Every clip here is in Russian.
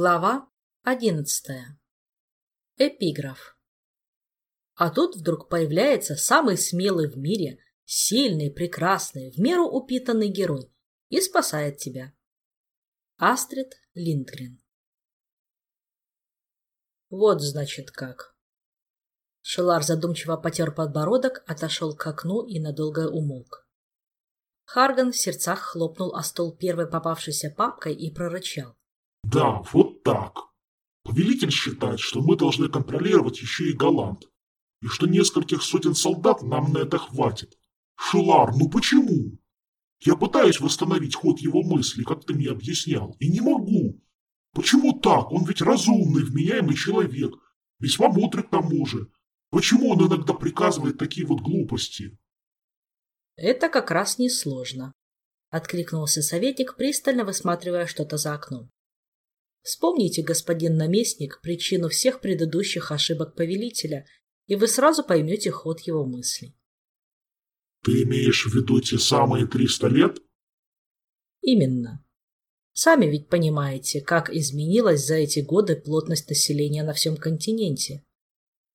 Глава одиннадцатая. Эпиграф. А тут вдруг появляется самый смелый в мире, сильный, прекрасный, в меру упитанный герой и спасает тебя. Астрид Линдгрен. Вот, значит, как. Шелар задумчиво потер подбородок, отошел к окну и надолго умолк. Харган в сердцах хлопнул о стол первой попавшейся папкой и прорычал. Да, вот так. Повелитель считает, что мы должны контролировать еще и Голланд, и что нескольких сотен солдат нам на это хватит. Шулар, ну почему? Я пытаюсь восстановить ход его мыслей, как ты мне объяснял, и не могу. Почему так? Он ведь разумный, вменяемый человек, весьма мудрый к тому же. Почему он иногда приказывает такие вот глупости? Это как раз несложно, — откликнулся советник, пристально высматривая что-то за окном. Вспомните, господин наместник, причину всех предыдущих ошибок повелителя, и вы сразу поймете ход его мыслей. Ты имеешь в виду те самые триста лет? Именно. Сами ведь понимаете, как изменилась за эти годы плотность населения на всем континенте.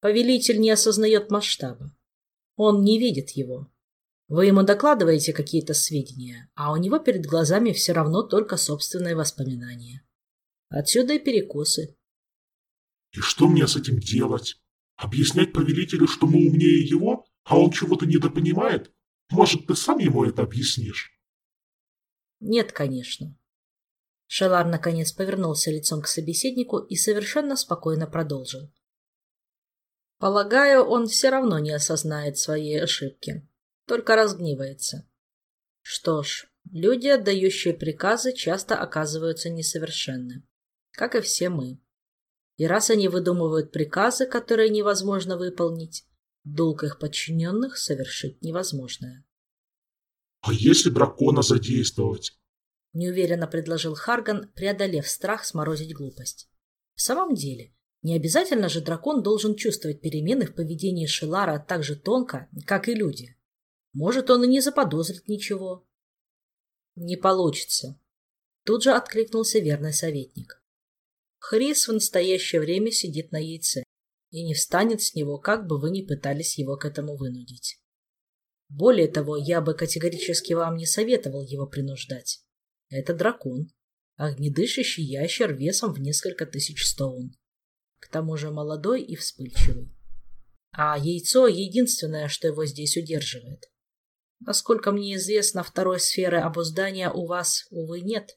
Повелитель не осознает масштаба. Он не видит его. Вы ему докладываете какие-то сведения, а у него перед глазами все равно только собственные воспоминания. Отсюда и перекосы. И что мне с этим делать? Объяснять повелителю, что мы умнее его, а он чего-то недопонимает? Может, ты сам ему это объяснишь? Нет, конечно. Шелар наконец повернулся лицом к собеседнику и совершенно спокойно продолжил. Полагаю, он все равно не осознает своей ошибки, только разгнивается. Что ж, люди, отдающие приказы, часто оказываются несовершенны как и все мы. И раз они выдумывают приказы, которые невозможно выполнить, долг их подчиненных совершить невозможное. — А если дракона задействовать? — неуверенно предложил Харган, преодолев страх сморозить глупость. В самом деле, не обязательно же дракон должен чувствовать перемены в поведении Шелара так же тонко, как и люди. Может, он и не заподозрит ничего. — Не получится. Тут же откликнулся верный советник. Хрис в настоящее время сидит на яйце и не встанет с него, как бы вы ни пытались его к этому вынудить. Более того, я бы категорически вам не советовал его принуждать. Это дракон, огнедышащий ящер весом в несколько тысяч стоун. К тому же молодой и вспыльчивый. А яйцо — единственное, что его здесь удерживает. Насколько мне известно, второй сферы обуздания у вас, увы, нет.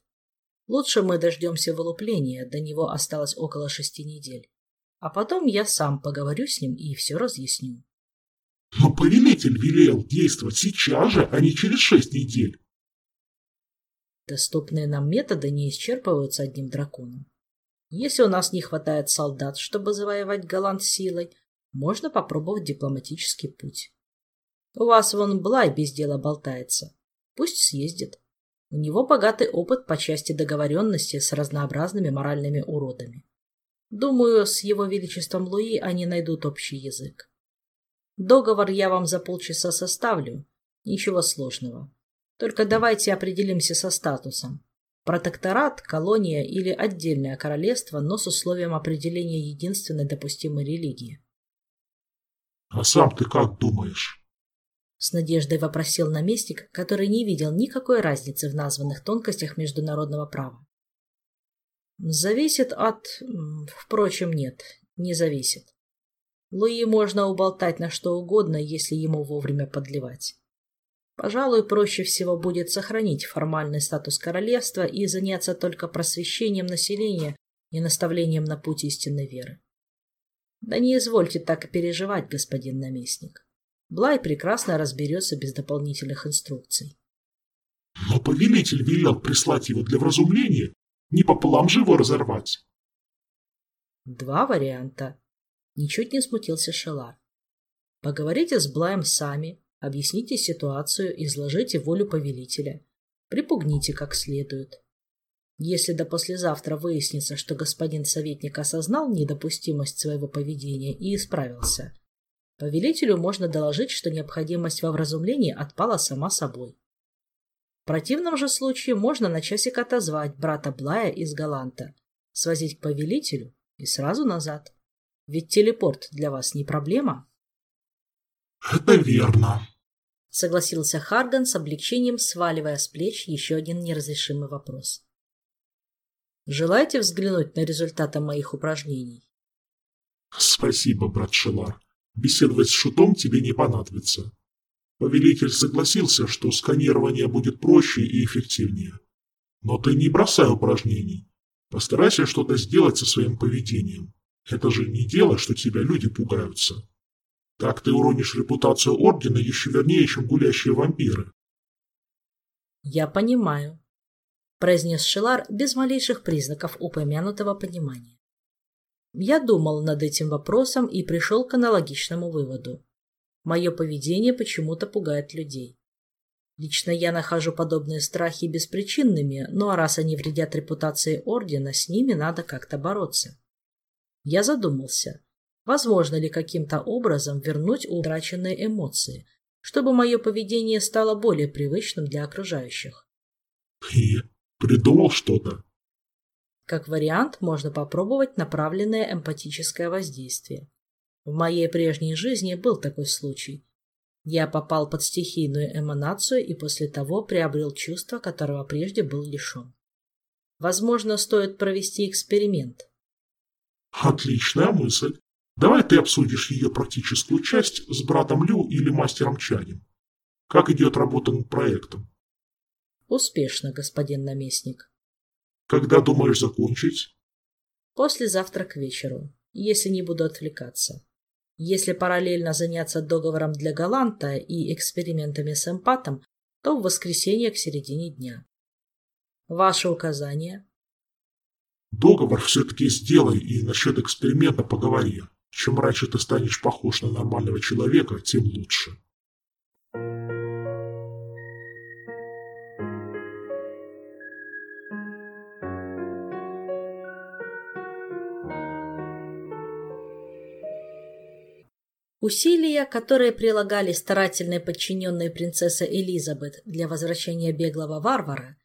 Лучше мы дождемся вылупления, до него осталось около шести недель. А потом я сам поговорю с ним и все разъясню. Но повелитель велел действовать сейчас же, а не через шесть недель. Доступные нам методы не исчерпываются одним драконом. Если у нас не хватает солдат, чтобы завоевать Голланд силой, можно попробовать дипломатический путь. У вас вон Блай без дела болтается. Пусть съездит. У него богатый опыт по части договоренности с разнообразными моральными уродами. Думаю, с его величеством Луи они найдут общий язык. Договор я вам за полчаса составлю. Ничего сложного. Только давайте определимся со статусом. Протекторат, колония или отдельное королевство, но с условием определения единственной допустимой религии. — А сам ты как думаешь? С надеждой вопросил наместник, который не видел никакой разницы в названных тонкостях международного права. Зависит от... Впрочем, нет, не зависит. Луи можно уболтать на что угодно, если ему вовремя подливать. Пожалуй, проще всего будет сохранить формальный статус королевства и заняться только просвещением населения и наставлением на путь истинной веры. Да не извольте так переживать, господин наместник. Блай прекрасно разберется без дополнительных инструкций. Но повелитель велел прислать его для вразумления, не пополам же его разорвать. Два варианта. Ничуть не смутился Шелар. Поговорите с Блаем сами, объясните ситуацию, изложите волю повелителя. Припугните как следует. Если до послезавтра выяснится, что господин советник осознал недопустимость своего поведения и исправился – Повелителю можно доложить, что необходимость во вразумлении отпала сама собой. В противном же случае можно на часик отозвать брата Блая из Галанта свозить к повелителю и сразу назад. Ведь телепорт для вас не проблема. Это верно, согласился Харган с облегчением, сваливая с плеч еще один неразрешимый вопрос. Желаете взглянуть на результаты моих упражнений? Спасибо, брат Шелар. Беседовать с шутом тебе не понадобится. Повелитель согласился, что сканирование будет проще и эффективнее. Но ты не бросай упражнений. Постарайся что-то сделать со своим поведением. Это же не дело, что тебя люди пугаются. Так ты уронишь репутацию Ордена еще вернее, чем гулящие вампиры. Я понимаю, произнес Шелар без малейших признаков упомянутого понимания. Я думал над этим вопросом и пришел к аналогичному выводу. Мое поведение почему-то пугает людей. Лично я нахожу подобные страхи беспричинными, но раз они вредят репутации Ордена, с ними надо как-то бороться. Я задумался, возможно ли каким-то образом вернуть утраченные эмоции, чтобы мое поведение стало более привычным для окружающих. И придумал что-то? Как вариант, можно попробовать направленное эмпатическое воздействие. В моей прежней жизни был такой случай. Я попал под стихийную эманацию и после того приобрел чувство, которого прежде был лишен. Возможно, стоит провести эксперимент. Отличная мысль. Давай ты обсудишь ее практическую часть с братом Лю или мастером Чанем. Как идет работа над проектом? Успешно, господин наместник. Когда думаешь закончить? Послезавтра к вечеру, если не буду отвлекаться. Если параллельно заняться договором для Галанта и экспериментами с эмпатом, то в воскресенье к середине дня. Ваши указания? Договор все-таки сделай и насчет эксперимента поговори. Чем раньше ты станешь похож на нормального человека, тем лучше. Усилия, которые прилагали старательные подчиненные принцесса Элизабет для возвращения беглого варвара,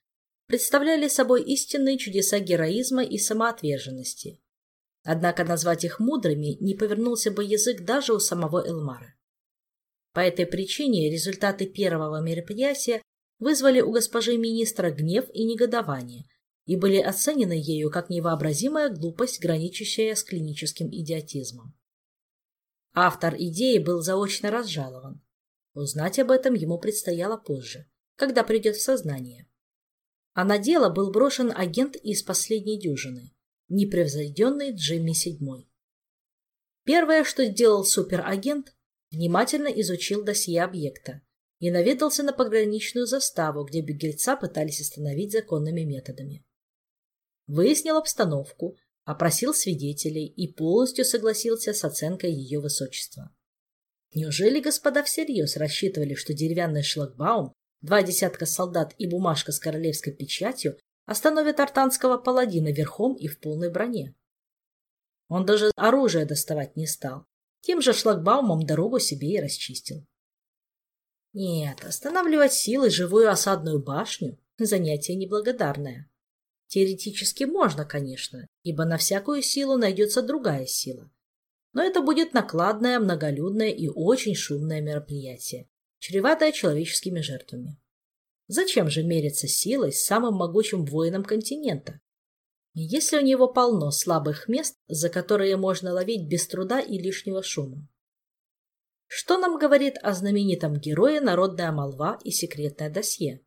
представляли собой истинные чудеса героизма и самоотверженности. Однако назвать их мудрыми не повернулся бы язык даже у самого Элмара. По этой причине результаты первого мероприятия вызвали у госпожи министра гнев и негодование и были оценены ею как невообразимая глупость, граничащая с клиническим идиотизмом. Автор идеи был заочно разжалован. Узнать об этом ему предстояло позже, когда придет в сознание. А на дело был брошен агент из последней дюжины, непревзойденный Джимми Седьмой. Первое, что сделал суперагент, внимательно изучил досье объекта и наведался на пограничную заставу, где беглеца пытались остановить законными методами. Выяснил обстановку, опросил свидетелей и полностью согласился с оценкой ее высочества. Неужели господа всерьез рассчитывали, что деревянный шлагбаум, два десятка солдат и бумажка с королевской печатью остановят артанского паладина верхом и в полной броне? Он даже оружие доставать не стал. Тем же шлагбаумом дорогу себе и расчистил. Нет, останавливать силой живую осадную башню – занятие неблагодарное. Теоретически можно, конечно, ибо на всякую силу найдется другая сила. Но это будет накладное, многолюдное и очень шумное мероприятие, чреватое человеческими жертвами. Зачем же мериться силой с самым могучим воином континента? Если у него полно слабых мест, за которые можно ловить без труда и лишнего шума. Что нам говорит о знаменитом герое народная молва и секретное досье?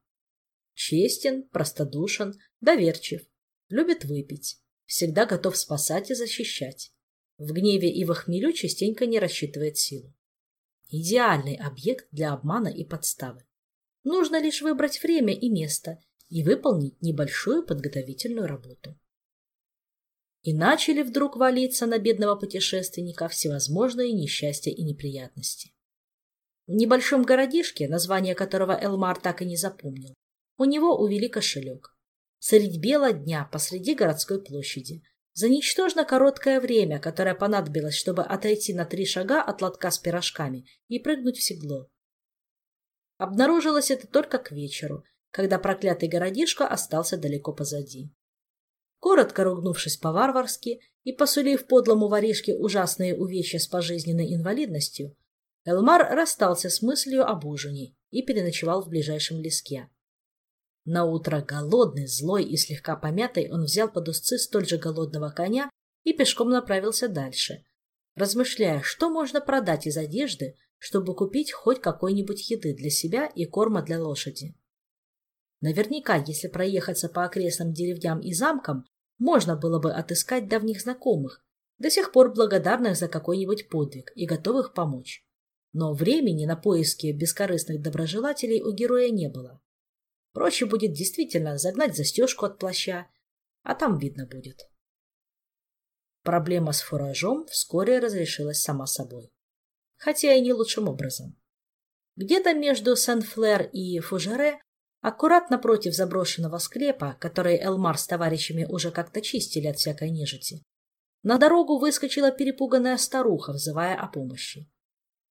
Честен, простодушен, доверчив, любит выпить, всегда готов спасать и защищать. В гневе и в хмелю частенько не рассчитывает силу. Идеальный объект для обмана и подставы. Нужно лишь выбрать время и место и выполнить небольшую подготовительную работу. И начали вдруг валиться на бедного путешественника всевозможные несчастья и неприятности. В небольшом городишке, название которого Элмар так и не запомнил, у него увели кошелек. Средь бела дня посреди городской площади. За ничтожно короткое время, которое понадобилось, чтобы отойти на три шага от лотка с пирожками и прыгнуть в седло. Обнаружилось это только к вечеру, когда проклятый городишко остался далеко позади. Коротко ругнувшись по-варварски и посулив подлому воришке ужасные увечья с пожизненной инвалидностью, Элмар расстался с мыслью об ужине и переночевал в ближайшем леске. На утро голодный, злой и слегка помятый он взял под узцы столь же голодного коня и пешком направился дальше, размышляя, что можно продать из одежды, чтобы купить хоть какой-нибудь еды для себя и корма для лошади. Наверняка, если проехаться по окрестным деревням и замкам, можно было бы отыскать давних знакомых, до сих пор благодарных за какой-нибудь подвиг и готовых помочь. Но времени на поиски бескорыстных доброжелателей у героя не было. Проще будет действительно загнать застежку от плаща, а там видно будет. Проблема с фуражом вскоре разрешилась сама собой. Хотя и не лучшим образом. Где-то между Сен-Флер и Фужере, аккуратно против заброшенного склепа, который Элмар с товарищами уже как-то чистили от всякой нежити, на дорогу выскочила перепуганная старуха, взывая о помощи.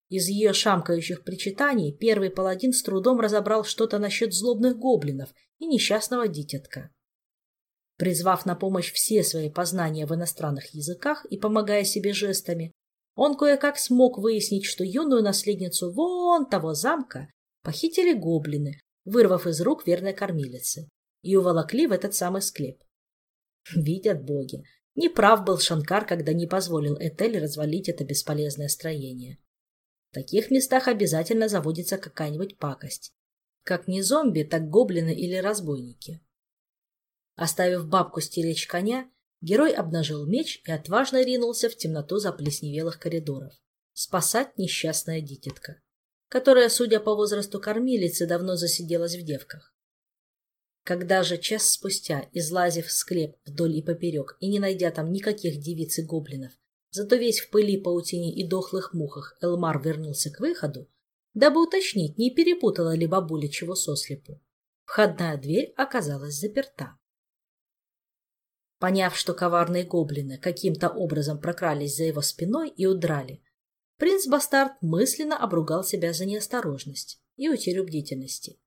Из ее шамкающих причитаний первый паладин с трудом разобрал что-то насчет злобных гоблинов и несчастного дитятка. Призвав на помощь все свои познания в иностранных языках и помогая себе жестами, он кое-как смог выяснить, что юную наследницу вон того замка похитили гоблины, вырвав из рук верной кормилицы, и уволокли в этот самый склеп. Видят боги, неправ был Шанкар, когда не позволил Этель развалить это бесполезное строение. В таких местах обязательно заводится какая-нибудь пакость. Как не зомби, так гоблины или разбойники. Оставив бабку стеречь коня, герой обнажил меч и отважно ринулся в темноту заплесневелых коридоров. Спасать несчастная дитятка, которая, судя по возрасту кормилицы, давно засиделась в девках. Когда же час спустя, излазив склеп вдоль и поперек и не найдя там никаких девиц и гоблинов, Зато весь в пыли, паутине и дохлых мухах Элмар вернулся к выходу, дабы уточнить, не перепутала ли бабуля чего сослепу. Входная дверь оказалась заперта. Поняв, что коварные гоблины каким-то образом прокрались за его спиной и удрали, принц Бастард мысленно обругал себя за неосторожность и утерю бдительности.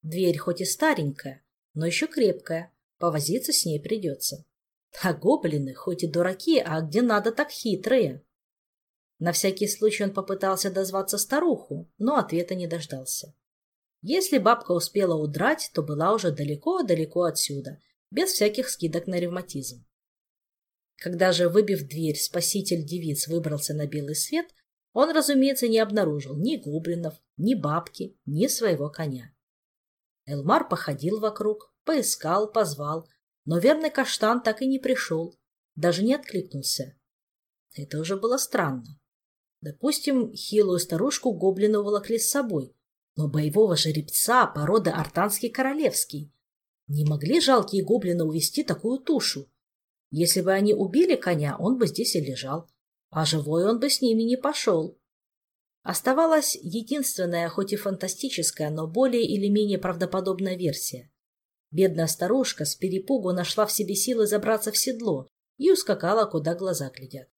Дверь хоть и старенькая, но еще крепкая, повозиться с ней придется. А гоблины, хоть и дураки, а где надо, так хитрые. На всякий случай он попытался дозваться старуху, но ответа не дождался. Если бабка успела удрать, то была уже далеко-далеко отсюда, без всяких скидок на ревматизм. Когда же, выбив дверь, спаситель девиц выбрался на белый свет, он, разумеется, не обнаружил ни гоблинов, ни бабки, ни своего коня. Элмар походил вокруг, поискал, позвал, но верный каштан так и не пришел, даже не откликнулся. Это уже было странно. Допустим, хилую старушку гоблины уволокли с собой, но боевого жеребца породы артанский королевский. Не могли жалкие гоблины увести такую тушу. Если бы они убили коня, он бы здесь и лежал, а живой он бы с ними не пошел. Оставалась единственная, хоть и фантастическая, но более или менее правдоподобная версия. Бедная старушка с перепугу нашла в себе силы забраться в седло и ускакала, куда глаза глядят.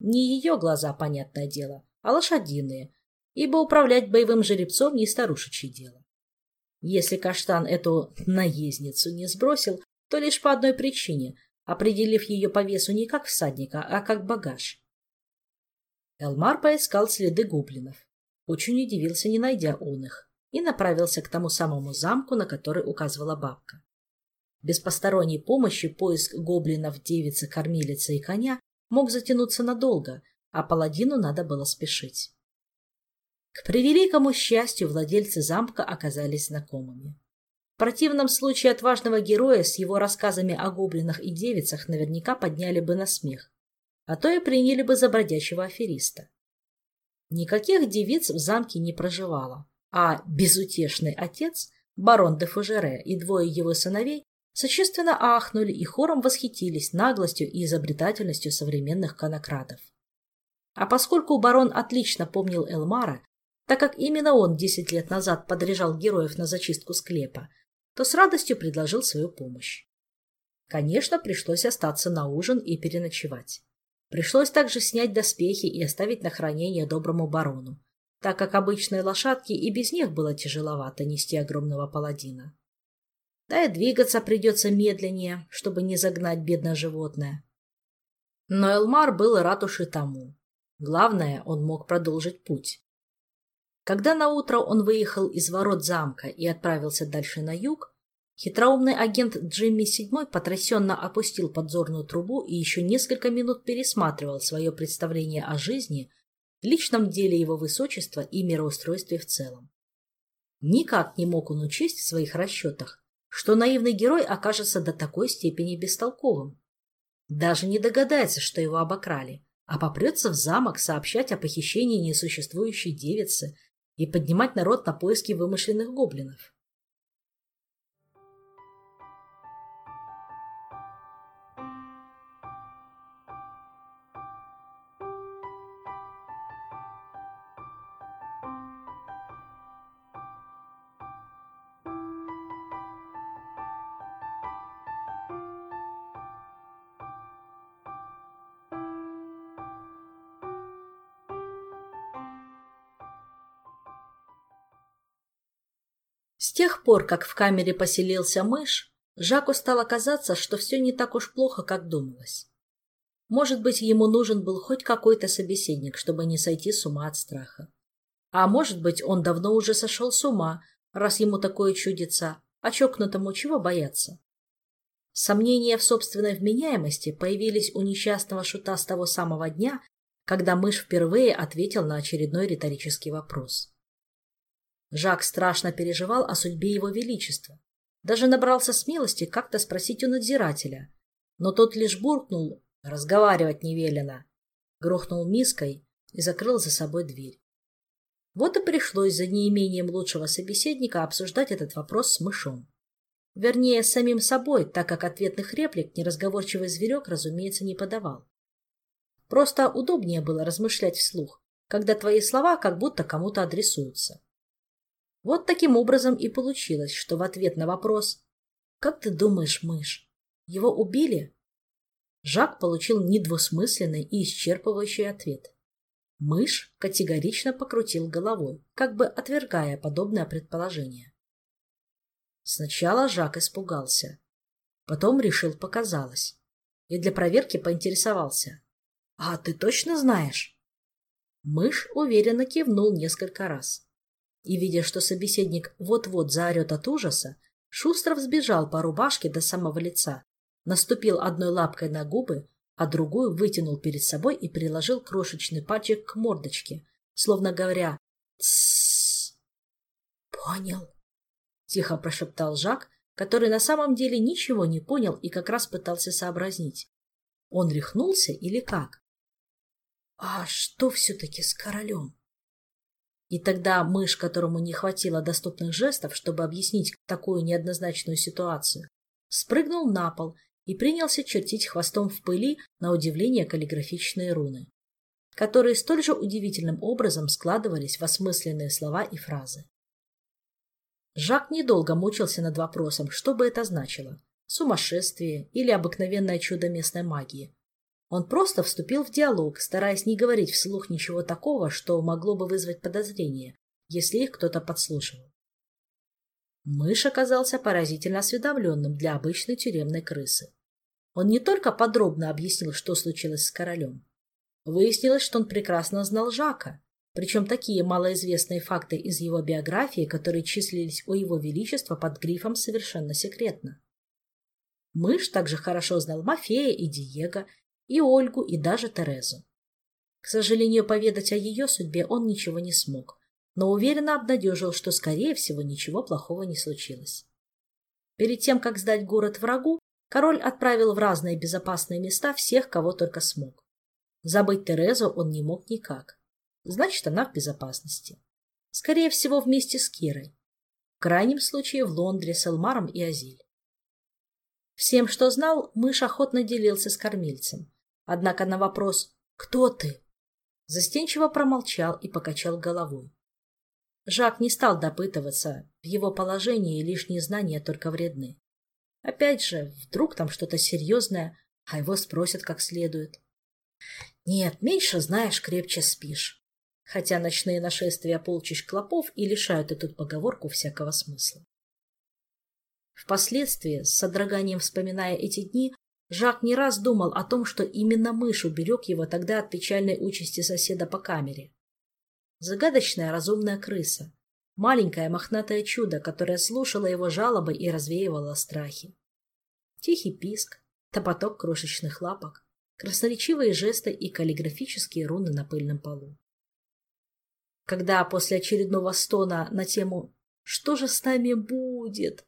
Не ее глаза, понятное дело, а лошадиные, ибо управлять боевым жеребцом не старушечье дело. Если каштан эту наездницу не сбросил, то лишь по одной причине, определив ее по весу не как всадника, а как багаж. Элмар поискал следы гоблинов. Очень удивился, не найдя он их и направился к тому самому замку, на который указывала бабка. Без посторонней помощи поиск гоблинов, девицы, кормилицы и коня мог затянуться надолго, а паладину надо было спешить. К превеликому счастью владельцы замка оказались знакомыми. В противном случае отважного героя с его рассказами о гоблинах и девицах наверняка подняли бы на смех, а то и приняли бы за бродячего афериста. Никаких девиц в замке не проживало, а безутешный отец, барон де Фужере и двое его сыновей сочувственно ахнули и хором восхитились наглостью и изобретательностью современных конократов. А поскольку барон отлично помнил Элмара, так как именно он десять лет назад подряжал героев на зачистку склепа, то с радостью предложил свою помощь. Конечно, пришлось остаться на ужин и переночевать. Пришлось также снять доспехи и оставить на хранение доброму барону, так как обычной лошадке и без них было тяжеловато нести огромного паладина. Да и двигаться придется медленнее, чтобы не загнать бедное животное. Но Элмар был рад уж и тому. Главное, он мог продолжить путь. Когда наутро он выехал из ворот замка и отправился дальше на юг, хитроумный агент Джимми Седьмой потрясенно опустил подзорную трубу и еще несколько минут пересматривал свое представление о жизни, личном деле его высочества и мироустройстве в целом. Никак не мог он учесть в своих расчетах, что наивный герой окажется до такой степени бестолковым. Даже не догадается, что его обокрали, а попрется в замок сообщать о похищении несуществующей девицы и поднимать народ на поиски вымышленных гоблинов. С тех пор, как в камере поселился мышь, Жаку стало казаться, что все не так уж плохо, как думалось. Может быть, ему нужен был хоть какой-то собеседник, чтобы не сойти с ума от страха. А может быть, он давно уже сошел с ума, раз ему такое чудится, а чокнутому чего бояться? Сомнения в собственной вменяемости появились у несчастного шута с того самого дня, когда мышь впервые ответил на очередной риторический вопрос. Жак страшно переживал о судьбе его величества. Даже набрался смелости как-то спросить у надзирателя. Но тот лишь буркнул «разговаривать не велено», грохнул миской и закрыл за собой дверь. Вот и пришлось за неимением лучшего собеседника обсуждать этот вопрос с мышом. Вернее, с самим собой, так как ответных реплик неразговорчивый зверек, разумеется, не подавал. Просто удобнее было размышлять вслух, когда твои слова как будто кому-то адресуются. Вот таким образом и получилось, что в ответ на вопрос «Как ты думаешь, мышь, его убили?» Жак получил недвусмысленный и исчерпывающий ответ. Мышь категорично покрутил головой, как бы отвергая подобное предположение. Сначала Жак испугался. Потом решил показалось. И для проверки поинтересовался. «А ты точно знаешь?» Мышь уверенно кивнул несколько раз. И, видя, что собеседник вот-вот заорет от ужаса, Шустров сбежал по рубашке до самого лица, наступил одной лапкой на губы, а другую вытянул перед собой и приложил крошечный пальчик к мордочке, словно говоря «Тссс». «Понял», — тихо прошептал Жак, который на самом деле ничего не понял и как раз пытался сообразнить. Он рехнулся или как? «А что все-таки с королем?» И тогда мышь, которому не хватило доступных жестов, чтобы объяснить такую неоднозначную ситуацию, спрыгнул на пол и принялся чертить хвостом в пыли на удивление каллиграфичные руны, которые столь же удивительным образом складывались в осмысленные слова и фразы. Жак недолго мучился над вопросом, что бы это значило – сумасшествие или обыкновенное чудо местной магии, он просто вступил в диалог, стараясь не говорить вслух ничего такого, что могло бы вызвать подозрение, если их кто-то подслушивал. Мышь оказался поразительно осведомленным для обычной тюремной крысы. Он не только подробно объяснил, что случилось с королем. Выяснилось, что он прекрасно знал Жака, причем такие малоизвестные факты из его биографии, которые числились у его величества под грифом «совершенно секретно». Мышь также хорошо знал Мафея и Диего и Ольгу, и даже Терезу. К сожалению, поведать о ее судьбе он ничего не смог, но уверенно обнадежил, что, скорее всего, ничего плохого не случилось. Перед тем, как сдать город врагу, король отправил в разные безопасные места всех, кого только смог. Забыть Терезу он не мог никак. Значит, она в безопасности. Скорее всего, вместе с Кирой. В крайнем случае, в Лондре с Элмаром и Азиль. Всем, что знал, мышь охотно делился с кормильцем. Однако на вопрос «Кто ты?» застенчиво промолчал и покачал головой. Жак не стал допытываться, в его положении лишние знания только вредны. Опять же, вдруг там что-то серьезное, а его спросят как следует. Нет, меньше знаешь, крепче спишь. Хотя ночные нашествия полчищ клопов и лишают эту поговорку всякого смысла. Впоследствии, с содроганием вспоминая эти дни, Жак не раз думал о том, что именно мышь уберег его тогда от печальной участи соседа по камере. Загадочная разумная крыса, маленькое мохнатое чудо, которое слушало его жалобы и развеивало страхи. Тихий писк, топоток крошечных лапок, красноречивые жесты и каллиграфические руны на пыльном полу. Когда после очередного стона на тему «Что же с нами будет?»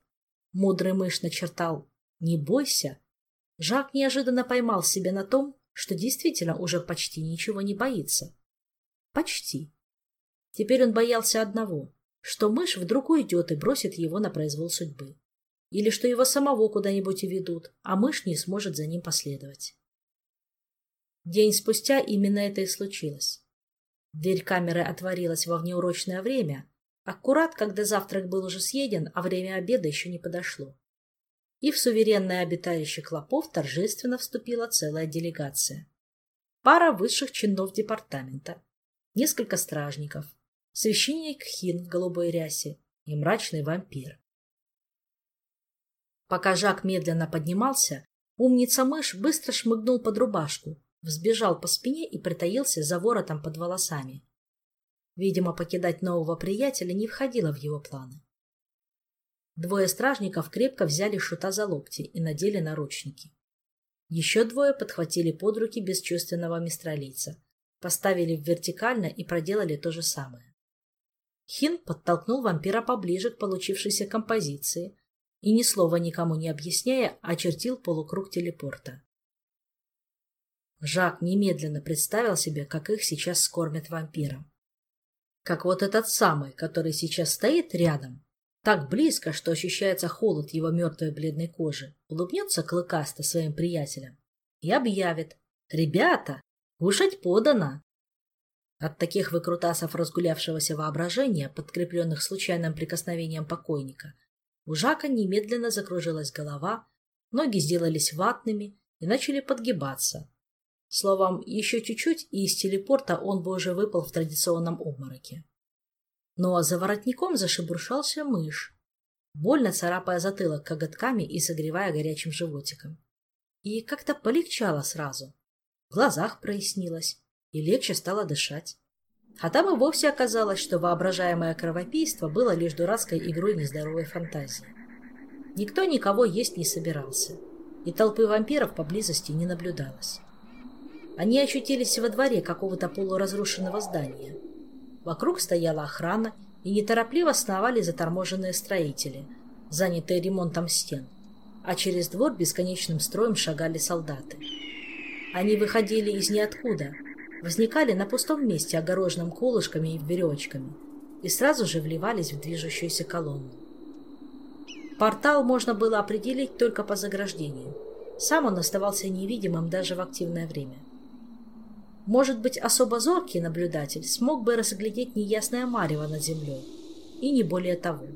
мудрый мышь начертал «Не бойся», Жак неожиданно поймал себя на том, что действительно уже почти ничего не боится. Почти. Теперь он боялся одного, что мышь вдруг уйдет и бросит его на произвол судьбы. Или что его самого куда-нибудь уведут, а мышь не сможет за ним последовать. День спустя именно это и случилось. Дверь камеры отворилась во внеурочное время, аккурат, когда завтрак был уже съеден, а время обеда еще не подошло. И в суверенное обиталище клопов торжественно вступила целая делегация. Пара высших чинов департамента, несколько стражников, священник Хин в голубой рясе и мрачный вампир. Пока Жак медленно поднимался, умница-мышь быстро шмыгнул под рубашку, взбежал по спине и притаился за воротом под волосами. Видимо, покидать нового приятеля не входило в его планы. Двое стражников крепко взяли шута за локти и надели наручники. Еще двое подхватили под руки бесчувственного мистралийца, поставили вертикально и проделали то же самое. Хин подтолкнул вампира поближе к получившейся композиции, и, ни слова никому не объясняя, очертил полукруг телепорта. Жак немедленно представил себе, как их сейчас скормят вампиром. Как вот этот самый, который сейчас стоит рядом, так близко, что ощущается холод его мертвой бледной кожи, улыбнется клыкасто своим приятелям и объявит «Ребята, кушать подано!» От таких выкрутасов разгулявшегося воображения, подкрепленных случайным прикосновением покойника, у Жака немедленно закружилась голова, ноги сделались ватными и начали подгибаться. Словом, еще чуть-чуть, и из телепорта он бы уже выпал в традиционном обмороке. Ну а за воротником зашебуршался мышь, больно царапая затылок коготками и согревая горячим животиком. И как-то полегчало сразу. В глазах прояснилось, и легче стало дышать. А там и вовсе оказалось, что воображаемое кровопийство было лишь дурацкой игрой нездоровой фантазии. Никто никого есть не собирался, и толпы вампиров поблизости не наблюдалось. Они очутились во дворе какого-то полуразрушенного здания. Вокруг стояла охрана, и неторопливо сновали заторможенные строители, занятые ремонтом стен, а через двор бесконечным строем шагали солдаты. Они выходили из ниоткуда – возникали на пустом месте, огороженном колышками и веревочками, и сразу же вливались в движущуюся колонну. Портал можно было определить только по заграждению. Сам он оставался невидимым даже в активное время. Может быть, особо зоркий наблюдатель смог бы разглядеть неясное марево над землей, и не более того.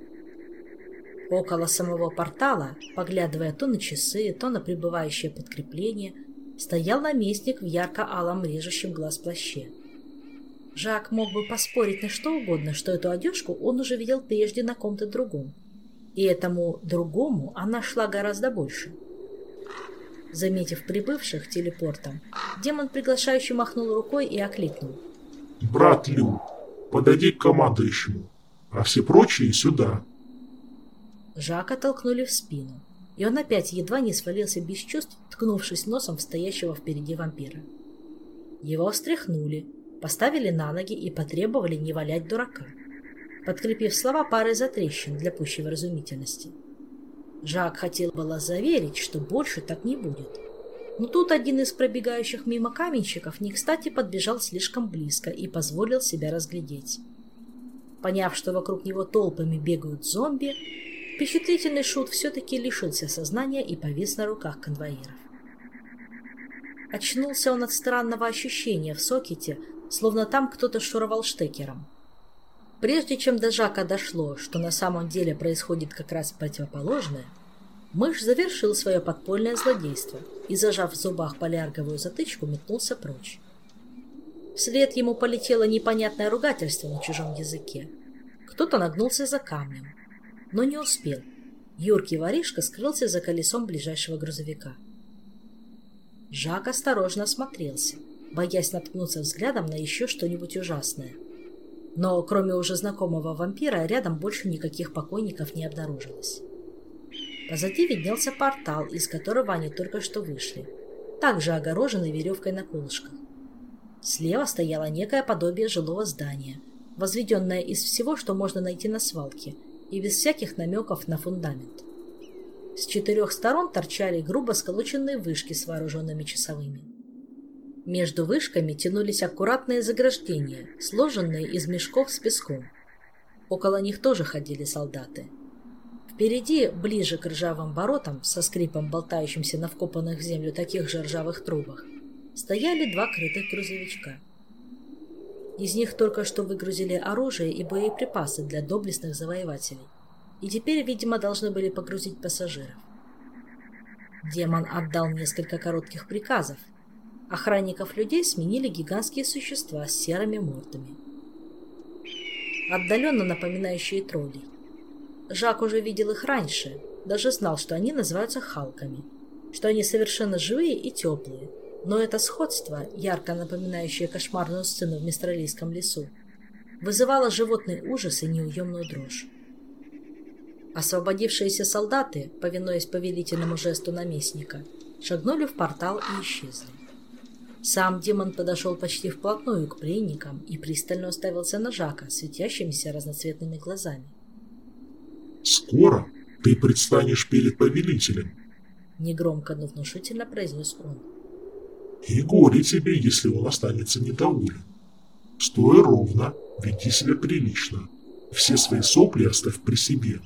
Около самого портала, поглядывая то на часы, то на прибывающее подкрепление, стоял наместник в ярко-алом режущем глаз плаще. Жак мог бы поспорить на что угодно, что эту одежку он уже видел прежде на ком-то другом. И этому другому она шла гораздо больше. Заметив прибывших телепортом, демон приглашающий махнул рукой и окликнул. «Брат Лю, подойди к командующему, а все прочие сюда». Жака толкнули в спину и он опять едва не свалился без чувств, ткнувшись носом в стоящего впереди вампира. Его встряхнули, поставили на ноги и потребовали не валять дурака, подкрепив слова парой затрещин для пущей вразумительности. Жак хотел было заверить, что больше так не будет. Но тут один из пробегающих мимо каменщиков не кстати подбежал слишком близко и позволил себя разглядеть. Поняв, что вокруг него толпами бегают зомби, Впечатлительный шут все-таки лишился сознания и повис на руках конвоиров. Очнулся он от странного ощущения в сокете, словно там кто-то шуровал штекером. Прежде чем до Жака дошло, что на самом деле происходит как раз противоположное, мышь завершил свое подпольное злодейство и, зажав в зубах полярговую затычку, метнулся прочь. Вслед ему полетело непонятное ругательство на чужом языке. Кто-то нагнулся за камнем но не успел. Юркий воришка скрылся за колесом ближайшего грузовика. Жак осторожно осмотрелся, боясь наткнуться взглядом на еще что-нибудь ужасное. Но кроме уже знакомого вампира, рядом больше никаких покойников не обнаружилось. Позади виднелся портал, из которого они только что вышли, также огороженный веревкой на колышках. Слева стояло некое подобие жилого здания, возведенное из всего, что можно найти на свалке – и без всяких намеков на фундамент. С четырех сторон торчали грубо сколоченные вышки с вооруженными часовыми. Между вышками тянулись аккуратные заграждения, сложенные из мешков с песком. Около них тоже ходили солдаты. Впереди, ближе к ржавым воротам, со скрипом болтающимся на вкопанных в землю таких же ржавых трубах, стояли два крытых грузовичка. Из них только что выгрузили оружие и боеприпасы для доблестных завоевателей. И теперь, видимо, должны были погрузить пассажиров. Демон отдал несколько коротких приказов. Охранников людей сменили гигантские существа с серыми мордами. Отдаленно напоминающие троллей. Жак уже видел их раньше, даже знал, что они называются халками, что они совершенно живые и теплые, но это сходство, ярко напоминающее кошмарную сцену в Мистралийском лесу, вызывало животный ужас и неуемную дрожь. Освободившиеся солдаты, повинуясь повелительному жесту наместника, шагнули в портал и исчезли. Сам демон подошел почти вплотную к пленникам и пристально уставился на Жака светящимися разноцветными глазами. «Скоро ты предстанешь перед повелителем», — негромко, но внушительно произнес он. И горе тебе, если он останется недоволен. Стой ровно, веди себя прилично. Все свои сопли оставь при себе.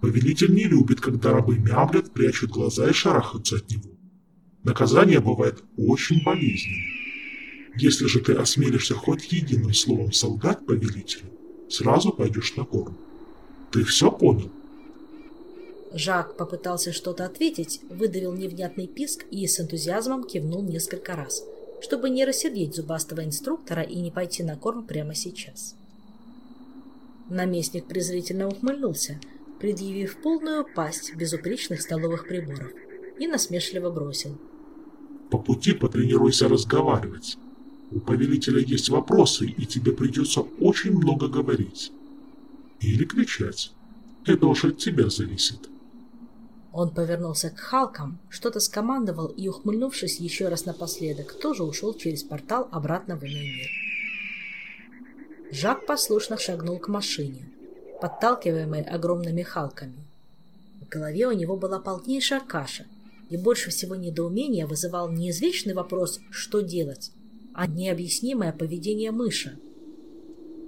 Повелитель не любит, когда рабы мямлят, прячут глаза и шарахаются от него. Наказание бывает очень болезненным. Если же ты осмелишься хоть единым словом солдат повелителю, сразу пойдешь на корм. Ты все понял? Жак попытался что-то ответить, выдавил невнятный писк и с энтузиазмом кивнул несколько раз, чтобы не рассердить зубастого инструктора и не пойти на корм прямо сейчас. Наместник презрительно ухмыльнулся, предъявив полную пасть безупречных столовых приборов, и насмешливо бросил. «По пути потренируйся разговаривать. У повелителя есть вопросы, и тебе придется очень много говорить. Или кричать. Это уж от тебя зависит». Он повернулся к Халкам, что-то скомандовал и, ухмыльнувшись еще раз напоследок, тоже ушел через портал обратно в иной мир. Жак послушно шагнул к машине, подталкиваемой огромными Халками. В голове у него была полнейшая каша, и больше всего недоумения вызывал не извечный вопрос «что делать?», а необъяснимое поведение мыша.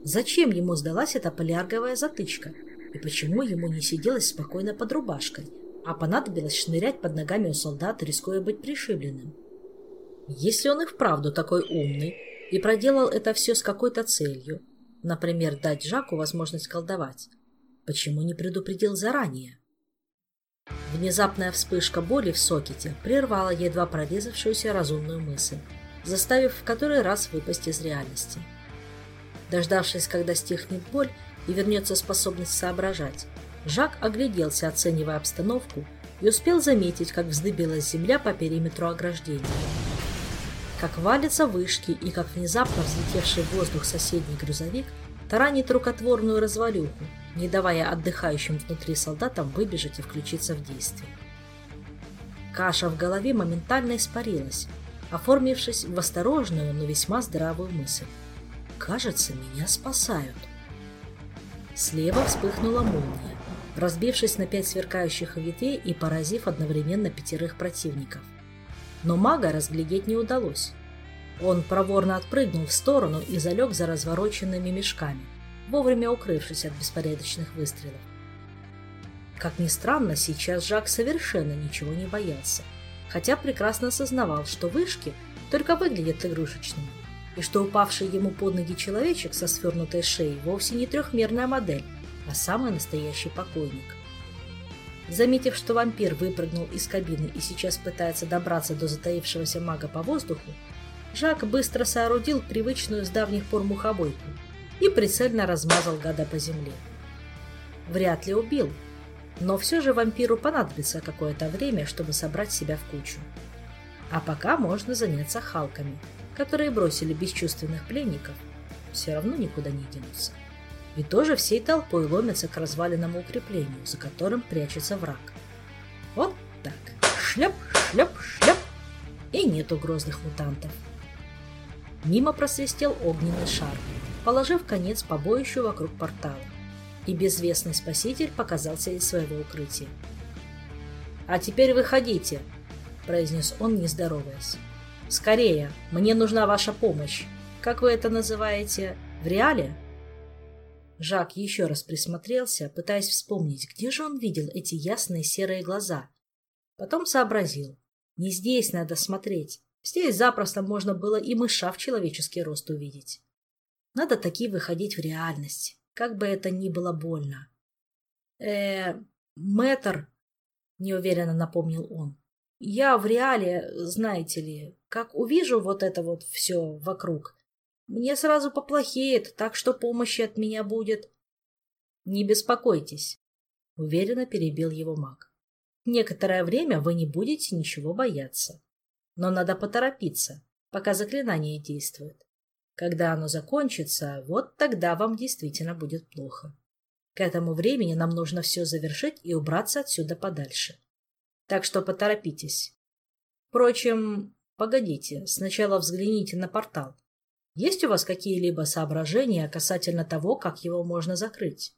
Зачем ему сдалась эта полярговая затычка? И почему ему не сиделось спокойно под рубашкой, а понадобилось шнырять под ногами у солдат, рискуя быть пришибленным. Если он и вправду такой умный и проделал это все с какой-то целью, например, дать Жаку возможность колдовать, почему не предупредил заранее? Внезапная вспышка боли в сокете прервала едва прорезавшуюся разумную мысль, заставив в который раз выпасть из реальности. Дождавшись, когда стихнет боль и вернется способность соображать, Жак огляделся, оценивая обстановку, и успел заметить, как вздыбилась земля по периметру ограждения. Как валятся вышки и как внезапно взлетевший в воздух соседний грузовик таранит рукотворную развалюху, не давая отдыхающим внутри солдатам выбежать и включиться в действие. Каша в голове моментально испарилась, оформившись в осторожную, но весьма здравую мысль. «Кажется, меня спасают». Слева вспыхнула молния разбившись на пять сверкающих ветвей и поразив одновременно пятерых противников. Но мага разглядеть не удалось. Он проворно отпрыгнул в сторону и залег за развороченными мешками, вовремя укрывшись от беспорядочных выстрелов. Как ни странно, сейчас Жак совершенно ничего не боялся, хотя прекрасно осознавал, что вышки только выглядят игрушечными, и что упавший ему под ноги человечек со свернутой шеей вовсе не трехмерная модель, а самый настоящий покойник. Заметив, что вампир выпрыгнул из кабины и сейчас пытается добраться до затаившегося мага по воздуху, Жак быстро соорудил привычную с давних пор мухобойку и прицельно размазал гада по земле. Вряд ли убил, Но все же вампиру понадобится какое-то время, чтобы собрать себя в кучу. А пока можно заняться халками, которые бросили бесчувственных пленников, все равно никуда не денутся. И тоже всей толпой ломятся к разваленному укреплению, за которым прячется враг. Вот так. Шлеп, шлеп, шлеп. И нету грозных мутантов. Мимо просвистел огненный шар, положив конец побоищу вокруг портала. И безвестный спаситель показался из своего укрытия. «А теперь выходите!» – произнес он, не здороваясь. «Скорее! Мне нужна ваша помощь! Как вы это называете? В реале?» Жак еще раз присмотрелся, пытаясь вспомнить, где же он видел эти ясные серые глаза. Потом сообразил. Не здесь надо смотреть. Здесь запросто можно было и мыша в человеческий рост увидеть. Надо таки выходить в реальность, как бы это ни было больно. э мэтр, неуверенно напомнил он. Я в реале, знаете ли, как увижу вот это вот все вокруг, мне сразу поплохеет, так что помощи от меня будет. Не беспокойтесь, уверенно перебил его маг. Некоторое время вы не будете ничего бояться. Но надо поторопиться, пока заклинание действует. Когда оно закончится, вот тогда вам действительно будет плохо. К этому времени нам нужно все завершить и убраться отсюда подальше. Так что поторопитесь. Впрочем, погодите, сначала взгляните на портал. Есть у вас какие-либо соображения касательно того, как его можно закрыть?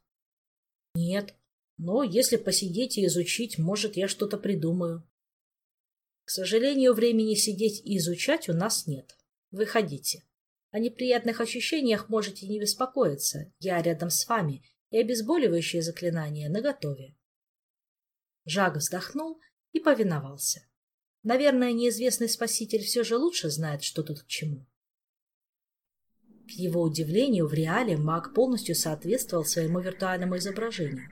Нет. Но если посидеть и изучить, может, я что-то придумаю. К сожалению, времени сидеть и изучать у нас нет. Выходите. О неприятных ощущениях можете не беспокоиться. Я рядом с вами, и обезболивающее заклинание наготове. Жак вздохнул и повиновался. Наверное, неизвестный спаситель все же лучше знает, что тут к чему. К его удивлению, в реале маг полностью соответствовал своему виртуальному изображению.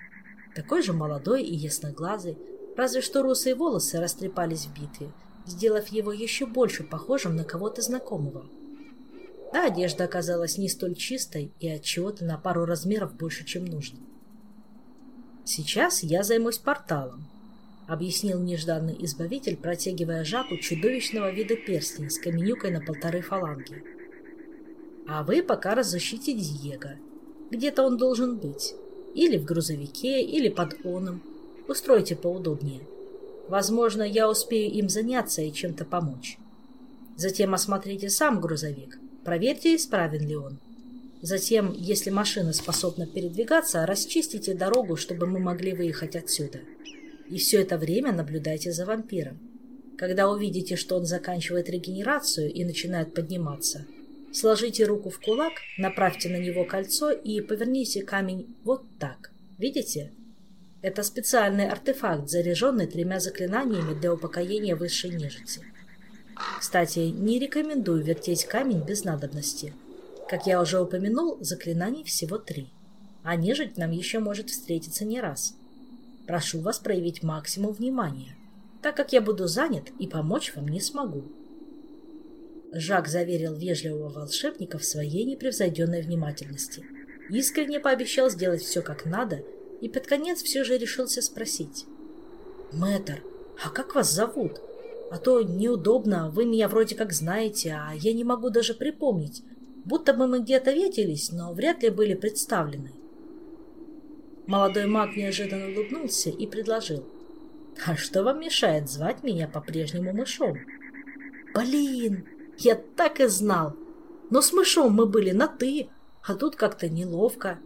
Такой же молодой и ясноглазый, разве что русые волосы растрепались в битве, сделав его еще больше похожим на кого-то знакомого. А одежда оказалась не столь чистой и от чего-то на пару размеров больше, чем нужно. «Сейчас я займусь порталом», — объяснил нежданный избавитель, протягивая Жаку чудовищного вида перстень с каменюкой на полторы фаланги. «А вы пока разыщите Диего. Где-то он должен быть. Или в грузовике, или под оном. Устройте поудобнее. Возможно, я успею им заняться и чем-то помочь. Затем осмотрите сам грузовик. Проверьте, исправен ли он. Затем, если машина способна передвигаться, расчистите дорогу, чтобы мы могли выехать отсюда. И все это время наблюдайте за вампиром. Когда увидите, что он заканчивает регенерацию и начинает подниматься, сложите руку в кулак, направьте на него кольцо и поверните камень вот так. Видите? Это специальный артефакт, заряженный тремя заклинаниями для упокоения высшей нежити. Кстати, не рекомендую вертеть камень без надобности. Как я уже упомянул, заклинаний всего три. А нежить нам еще может встретиться не раз. Прошу вас проявить максимум внимания, так как я буду занят и помочь вам не смогу. Жак заверил вежливого волшебника в своей непревзойденной внимательности. Искренне пообещал сделать все как надо и под конец все же решился спросить. «Мэтр, а как вас зовут? А то неудобно, вы меня вроде как знаете, а я не могу даже припомнить, будто бы мы где-то виделись, но вряд ли были представлены». Молодой маг неожиданно улыбнулся и предложил. «А что вам мешает звать меня по-прежнему мышом?» «Блин, я так и знал! Но с мышом мы были на «ты», а тут как-то неловко».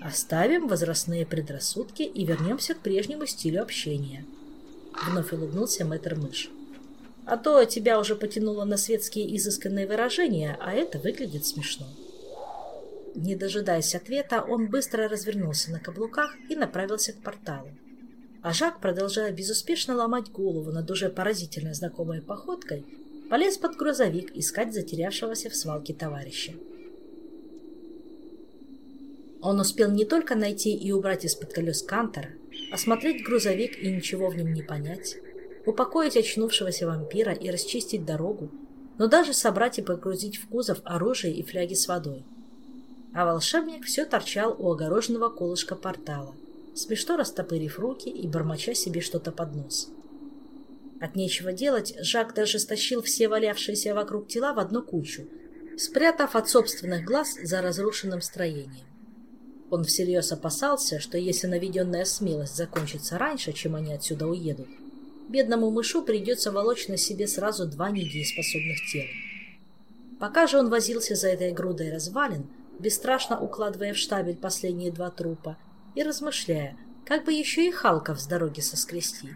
Оставим возрастные предрассудки и вернемся к прежнему стилю общения. Вновь улыбнулся мэтр мышь. А то тебя уже потянуло на светские изысканные выражения, а это выглядит смешно. Не дожидаясь ответа, он быстро развернулся на каблуках и направился к порталу. А Жак, продолжая безуспешно ломать голову над уже поразительно знакомой походкой, полез под грузовик искать затерявшегося в свалке товарища. Он успел не только найти и убрать из-под колес Кантора, осмотреть грузовик и ничего в нем не понять, упокоить очнувшегося вампира и расчистить дорогу, но даже собрать и погрузить в кузов оружие и фляги с водой. А волшебник все торчал у огороженного колышка портала, смешно растопырив руки и бормоча себе что-то под нос. От нечего делать, Жак даже стащил все валявшиеся вокруг тела в одну кучу, спрятав от собственных глаз за разрушенным строением. Он всерьез опасался, что если наведенная смелость закончится раньше, чем они отсюда уедут, бедному мышу придется волочь на себе сразу два недееспособных тела. Пока же он возился за этой грудой развалин, бесстрашно укладывая в штабель последние два трупа и размышляя, как бы еще и Халков с дороги соскрести.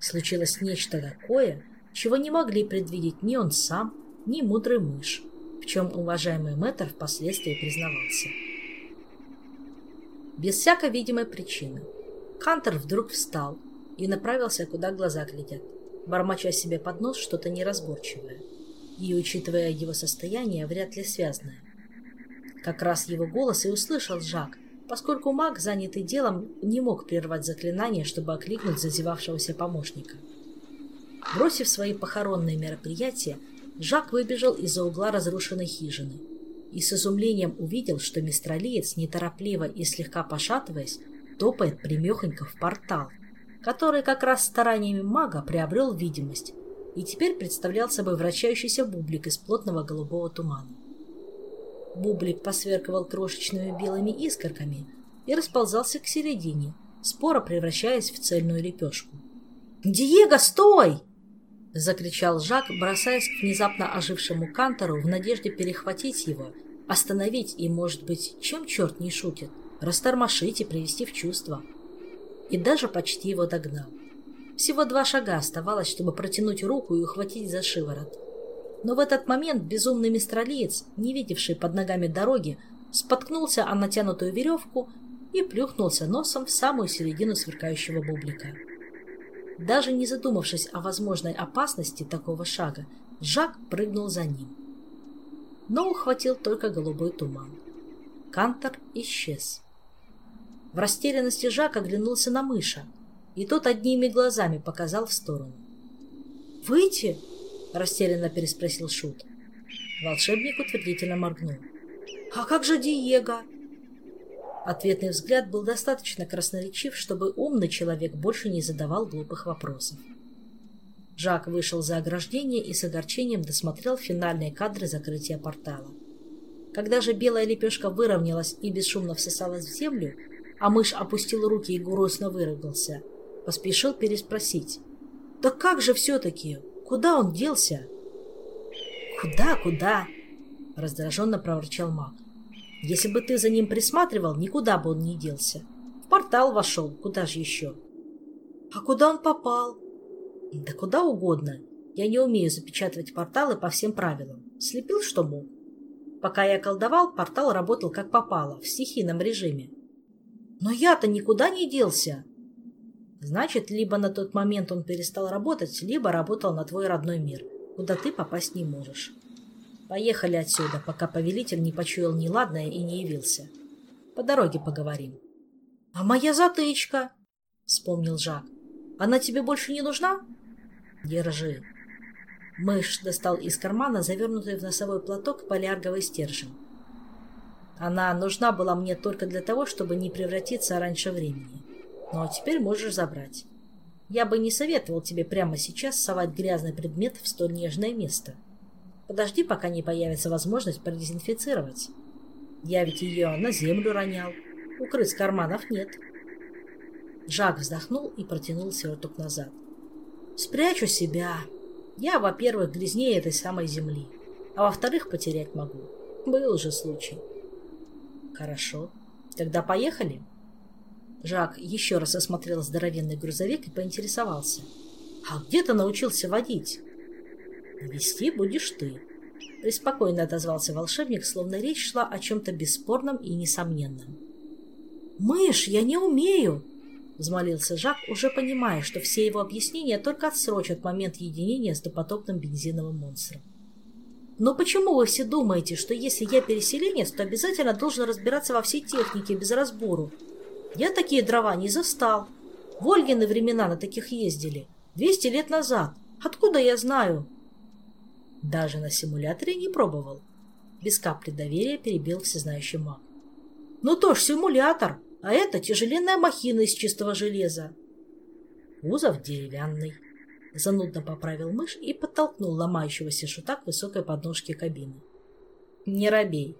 Случилось нечто такое, чего не могли предвидеть ни он сам, ни мудрый мышь, в чем уважаемый мэтр впоследствии признавался. Без всякой видимой причины Кантер вдруг встал и направился, куда глаза глядят, бормоча себе под нос что-то неразборчивое и, учитывая его состояние, вряд ли связанное. Как раз его голос и услышал Жак, поскольку маг, занятый делом, не мог прервать заклинание, чтобы окликнуть зазевавшегося помощника. Бросив свои похоронные мероприятия, Жак выбежал из-за угла разрушенной хижины и с изумлением увидел, что мистралиец, неторопливо и слегка пошатываясь, топает примехонько в портал, который как раз стараниями мага приобрел видимость и теперь представлял собой вращающийся бублик из плотного голубого тумана. Бублик посверкивал крошечными белыми искорками и расползался к середине, споро превращаясь в цельную лепешку. «Диего, стой!» — закричал Жак, бросаясь к внезапно ожившему Кантору в надежде перехватить его, остановить и, может быть, чем черт не шутит, растормошить и привести в чувство. И даже почти его догнал. Всего два шага оставалось, чтобы протянуть руку и ухватить за шиворот. Но в этот момент безумный мистралиец, не видевший под ногами дороги, споткнулся о натянутую веревку и плюхнулся носом в самую середину сверкающего бублика. Даже не задумавшись о возможной опасности такого шага, Жак прыгнул за ним. Но ухватил только голубой туман. Кантор исчез. В растерянности Жак оглянулся на мыша, и тот одними глазами показал в сторону. «Выйти?» — растерянно переспросил Шут. Волшебник утвердительно моргнул. «А как же Диего?» Ответный взгляд был достаточно красноречив, чтобы умный человек больше не задавал глупых вопросов. Жак вышел за ограждение и с огорчением досмотрел финальные кадры закрытия портала. Когда же белая лепешка выровнялась и бесшумно всосалась в землю, а мышь опустил руки и грустно выругался, поспешил переспросить. «Да как же все-таки? Куда он делся?» «Куда, куда?» — раздраженно проворчал маг. «Если бы ты за ним присматривал, никуда бы он не делся. В портал вошел, куда же еще?» «А куда он попал?» «Да куда угодно. Я не умею запечатывать порталы по всем правилам. Слепил, что мог. Пока я колдовал, портал работал как попало, в стихийном режиме. Но я-то никуда не делся!» Значит, либо на тот момент он перестал работать, либо работал на твой родной мир, куда ты попасть не можешь. Поехали отсюда, пока повелитель не почуял неладное и не явился. По дороге поговорим. — А моя затычка? — вспомнил Жак. — Она тебе больше не нужна? — Держи. Мышь достал из кармана завернутый в носовой платок полярговый стержень. Она нужна была мне только для того, чтобы не превратиться раньше времени. Ну а теперь можешь забрать. Я бы не советовал тебе прямо сейчас совать грязный предмет в столь нежное место. Подожди, пока не появится возможность продезинфицировать. Я ведь ее на землю ронял. Укрыть карманов нет. Жак вздохнул и протянул сверток назад. Спрячу себя. Я, во-первых, грязнее этой самой земли, а во-вторых, потерять могу. Был уже случай. Хорошо. Тогда поехали? — Жак еще раз осмотрел здоровенный грузовик и поинтересовался. «А где ты научился водить?» «Вести будешь ты», — преспокойно отозвался волшебник, словно речь шла о чем-то бесспорном и несомненном. «Мышь, я не умею!» — взмолился Жак, уже понимая, что все его объяснения только отсрочат момент единения с допотопным бензиновым монстром. «Но почему вы все думаете, что если я переселенец, то обязательно должен разбираться во всей технике без разбору я такие дрова не застал. В Ольгины времена на таких ездили. Двести лет назад. Откуда я знаю? Даже на симуляторе не пробовал. Без капли доверия перебил всезнающий маг. Ну то ж симулятор. а это тяжеленная махина из чистого железа. Кузов деревянный. Занудно поправил мышь и подтолкнул ломающегося шута к высокой подножке кабины. Не робей.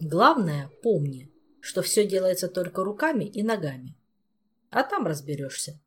Главное, помни, что все делается только руками и ногами. А там разберешься.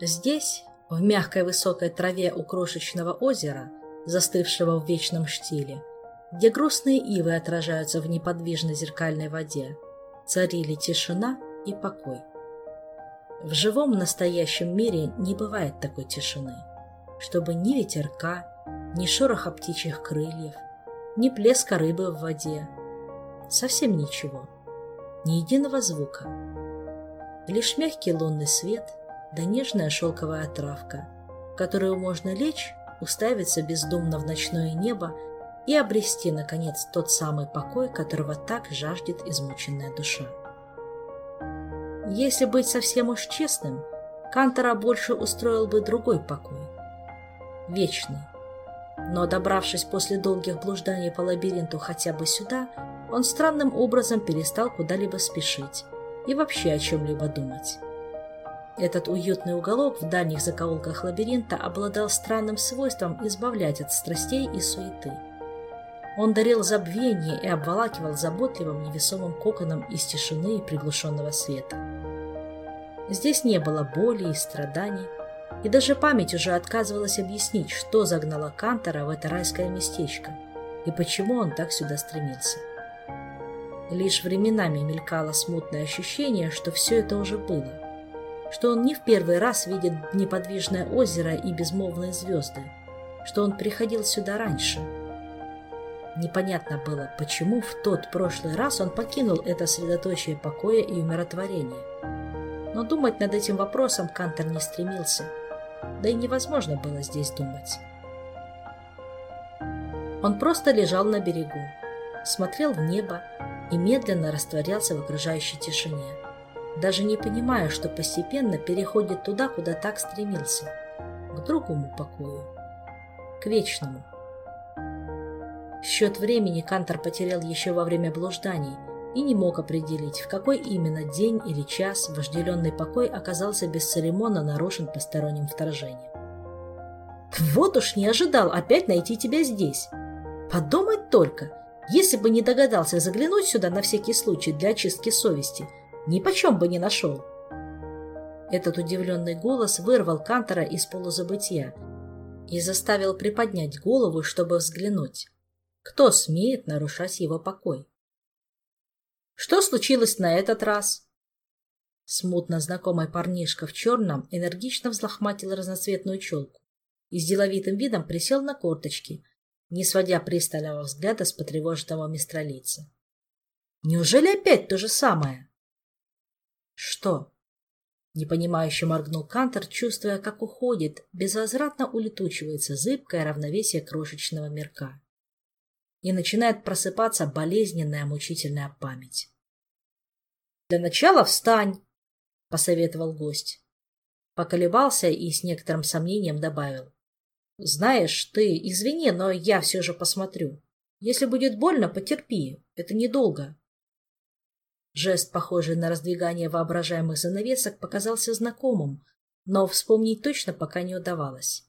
Здесь, в мягкой высокой траве у крошечного озера, застывшего в вечном штиле, где грустные ивы отражаются в неподвижной зеркальной воде, царили тишина и покой. В живом настоящем мире не бывает такой тишины, чтобы ни ветерка, ни шороха птичьих крыльев, ни плеска рыбы в воде, совсем ничего, ни единого звука, лишь мягкий лунный свет — да нежная шелковая травка, которую можно лечь, уставиться бездумно в ночное небо и обрести, наконец, тот самый покой, которого так жаждет измученная душа. Если быть совсем уж честным, Кантора больше устроил бы другой покой. Вечный. Но, добравшись после долгих блужданий по лабиринту хотя бы сюда, он странным образом перестал куда-либо спешить и вообще о чем-либо думать. Этот уютный уголок в дальних закоулках лабиринта обладал странным свойством избавлять от страстей и суеты. Он дарил забвение и обволакивал заботливым невесомым коконом из тишины и приглушенного света. Здесь не было боли и страданий, и даже память уже отказывалась объяснить, что загнало Кантора в это райское местечко и почему он так сюда стремился. Лишь временами мелькало смутное ощущение, что все это уже было – что он не в первый раз видит неподвижное озеро и безмолвные звезды, что он приходил сюда раньше. Непонятно было, почему в тот прошлый раз он покинул это средоточие покоя и умиротворения. Но думать над этим вопросом Кантер не стремился, да и невозможно было здесь думать. Он просто лежал на берегу, смотрел в небо и медленно растворялся в окружающей тишине даже не понимая, что постепенно переходит туда, куда так стремился, к другому покою, к вечному. Счет времени Кантор потерял еще во время блужданий и не мог определить, в какой именно день или час вожделенный покой оказался без церемона нарушен посторонним вторжением. «Вот уж не ожидал опять найти тебя здесь! Подумать только, если бы не догадался заглянуть сюда на всякий случай для очистки совести – ни почем бы не нашел. Этот удивленный голос вырвал Кантора из полузабытия и заставил приподнять голову, чтобы взглянуть. Кто смеет нарушать его покой? Что случилось на этот раз? Смутно знакомый парнишка в черном энергично взлохматил разноцветную челку и с деловитым видом присел на корточки, не сводя пристального взгляда с потревоженного мистралица. Неужели опять то же самое? «Что?» Непонимающе моргнул Кантор, чувствуя, как уходит, безвозвратно улетучивается зыбкое равновесие крошечного мирка. И начинает просыпаться болезненная мучительная память. «Для начала встань!» — посоветовал гость. Поколебался и с некоторым сомнением добавил. «Знаешь, ты извини, но я все же посмотрю. Если будет больно, потерпи, это недолго». Жест, похожий на раздвигание воображаемых занавесок, показался знакомым, но вспомнить точно пока не удавалось.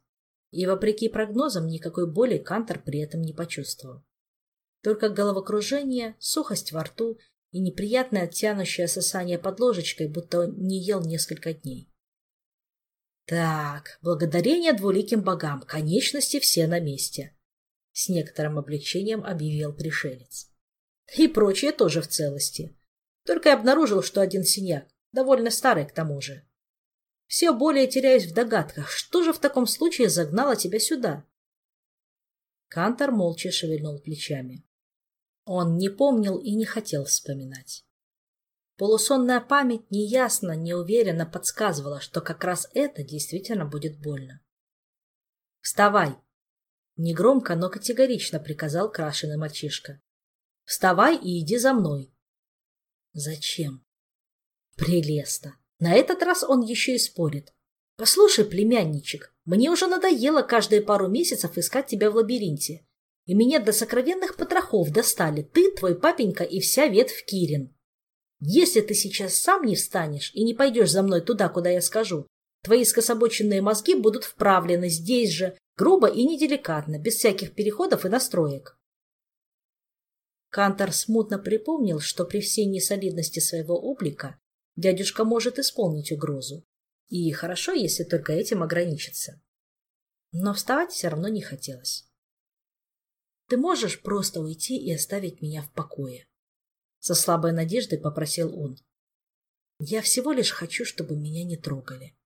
И, вопреки прогнозам, никакой боли Кантор при этом не почувствовал. Только головокружение, сухость во рту и неприятное тянущее сосание под ложечкой, будто он не ел несколько дней. Так, благодарение двуликим богам, конечности все на месте. С некоторым облегчением объявил пришелец. И прочее тоже в целости. Только и обнаружил, что один синяк, довольно старый к тому же. Все более теряюсь в догадках, что же в таком случае загнало тебя сюда? Кантор молча шевельнул плечами. Он не помнил и не хотел вспоминать. Полусонная память неясно, неуверенно подсказывала, что как раз это действительно будет больно. «Вставай!» Негромко, но категорично приказал крашеный мальчишка. «Вставай и иди за мной!» «Зачем?» «Прелестно! На этот раз он еще и спорит. Послушай, племянничек, мне уже надоело каждые пару месяцев искать тебя в лабиринте. И меня до сокровенных потрохов достали ты, твой папенька и вся ветвь Кирин. Если ты сейчас сам не встанешь и не пойдешь за мной туда, куда я скажу, твои скособоченные мозги будут вправлены здесь же, грубо и неделикатно, без всяких переходов и настроек. Кантор смутно припомнил, что при всей несолидности своего облика дядюшка может исполнить угрозу. И хорошо, если только этим ограничиться. Но вставать все равно не хотелось. «Ты можешь просто уйти и оставить меня в покое?» Со слабой надеждой попросил он. «Я всего лишь хочу, чтобы меня не трогали».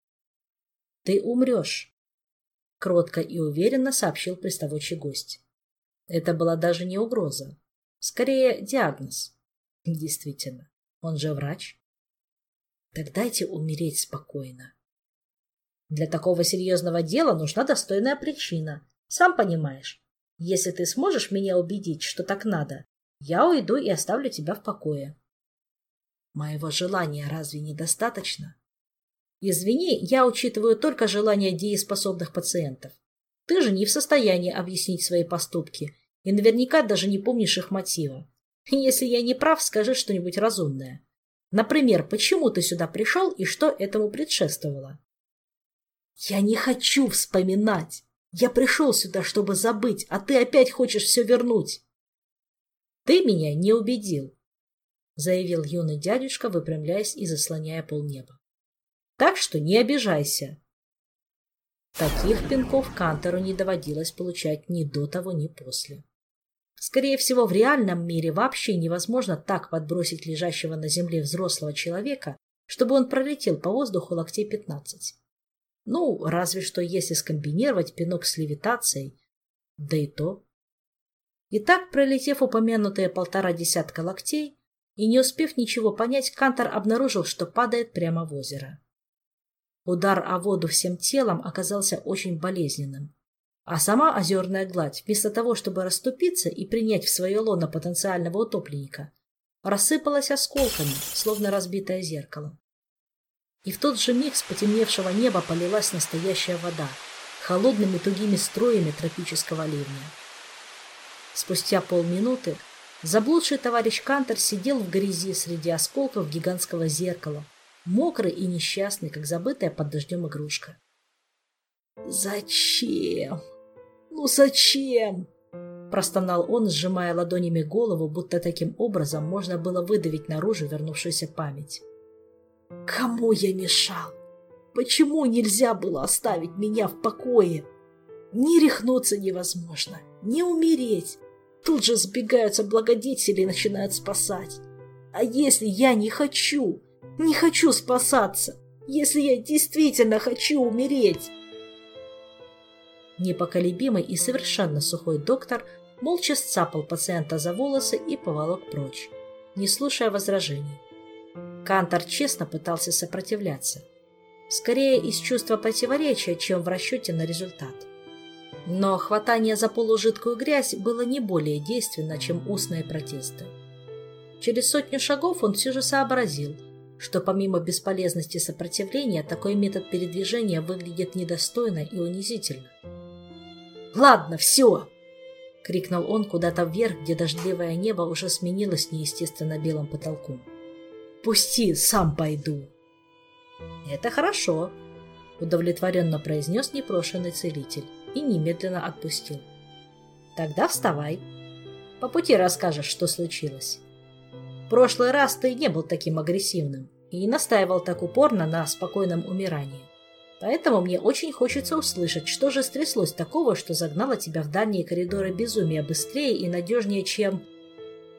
«Ты умрешь», — кротко и уверенно сообщил приставучий гость. Это была даже не угроза. Скорее, диагноз. Действительно, он же врач. Так дайте умереть спокойно. Для такого серьезного дела нужна достойная причина. Сам понимаешь. Если ты сможешь меня убедить, что так надо, я уйду и оставлю тебя в покое. Моего желания разве недостаточно? Извини, я учитываю только желания дееспособных пациентов. Ты же не в состоянии объяснить свои поступки и наверняка даже не помнишь их мотива. Если я не прав, скажи что-нибудь разумное. Например, почему ты сюда пришел и что этому предшествовало? Я не хочу вспоминать. Я пришел сюда, чтобы забыть, а ты опять хочешь все вернуть. Ты меня не убедил, заявил юный дядюшка, выпрямляясь и заслоняя полнеба. Так что не обижайся. Таких пинков Кантору не доводилось получать ни до того, ни после. Скорее всего, в реальном мире вообще невозможно так подбросить лежащего на земле взрослого человека, чтобы он пролетел по воздуху локтей пятнадцать. Ну, разве что если скомбинировать пинок с левитацией, да и то. И так, пролетев упомянутые полтора десятка локтей и не успев ничего понять, Кантор обнаружил, что падает прямо в озеро. Удар о воду всем телом оказался очень болезненным. А сама озерная гладь, вместо того, чтобы расступиться и принять в свое лоно потенциального утопленника, рассыпалась осколками, словно разбитое зеркало. И в тот же миг с потемневшего неба полилась настоящая вода, холодными тугими струями тропического ливня. Спустя полминуты заблудший товарищ Кантер сидел в грязи среди осколков гигантского зеркала, мокрый и несчастный, как забытая под дождем игрушка. «Зачем? Ну зачем?» Простонал он, сжимая ладонями голову, будто таким образом можно было выдавить наружу вернувшуюся память. «Кому я мешал? Почему нельзя было оставить меня в покое? Ни рехнуться невозможно, ни умереть. Тут же сбегаются благодетели и начинают спасать. А если я не хочу, не хочу спасаться, если я действительно хочу умереть?» Непоколебимый и совершенно сухой доктор молча сцапал пациента за волосы и поволок прочь, не слушая возражений. Кантор честно пытался сопротивляться. Скорее из чувства противоречия, чем в расчете на результат. Но хватание за полужидкую грязь было не более действенно, чем устные протесты. Через сотню шагов он все же сообразил, что помимо бесполезности сопротивления, такой метод передвижения выглядит недостойно и унизительно. Ладно, все!» — крикнул он куда-то вверх, где дождливое небо уже сменилось неестественно белым потолком. «Пусти, сам пойду!» «Это хорошо!» — удовлетворенно произнес непрошенный целитель и немедленно отпустил. «Тогда вставай. По пути расскажешь, что случилось. В прошлый раз ты не был таким агрессивным и не настаивал так упорно на спокойном умирании. Поэтому мне очень хочется услышать, что же стряслось такого, что загнало тебя в дальние коридоры безумия быстрее и надежнее, чем...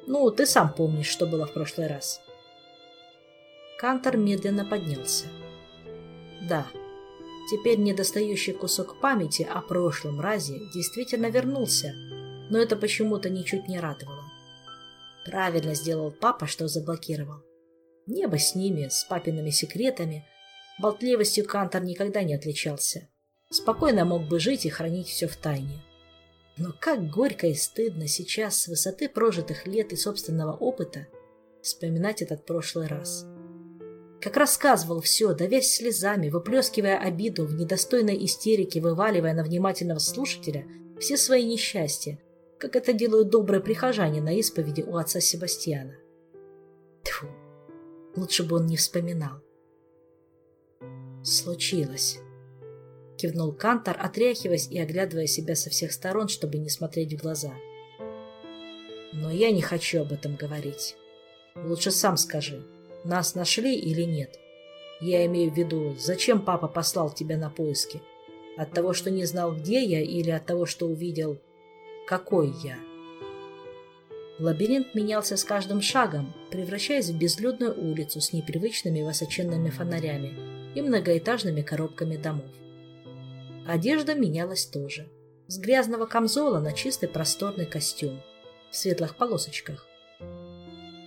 Ну, ты сам помнишь, что было в прошлый раз. Кантор медленно поднялся. Да, теперь недостающий кусок памяти о прошлом разе действительно вернулся, но это почему-то ничуть не радовало. Правильно сделал папа, что заблокировал. Небо с ними, с папиными секретами. Болтливостью Кантор никогда не отличался. Спокойно мог бы жить и хранить все в тайне. Но как горько и стыдно сейчас с высоты прожитых лет и собственного опыта вспоминать этот прошлый раз. Как рассказывал все, давясь слезами, выплескивая обиду в недостойной истерике, вываливая на внимательного слушателя все свои несчастья, как это делают добрые прихожане на исповеди у отца Себастьяна. Тьфу, лучше бы он не вспоминал. Случилось. Кивнул Кантор, отряхиваясь и оглядывая себя со всех сторон, чтобы не смотреть в глаза. Но я не хочу об этом говорить. Лучше сам скажи, нас нашли или нет? Я имею в виду, зачем папа послал тебя на поиски? От того, что не знал, где я, или от того, что увидел, какой я? Лабиринт менялся с каждым шагом, превращаясь в безлюдную улицу с непривычными высоченными фонарями и многоэтажными коробками домов. Одежда менялась тоже. С грязного камзола на чистый просторный костюм в светлых полосочках.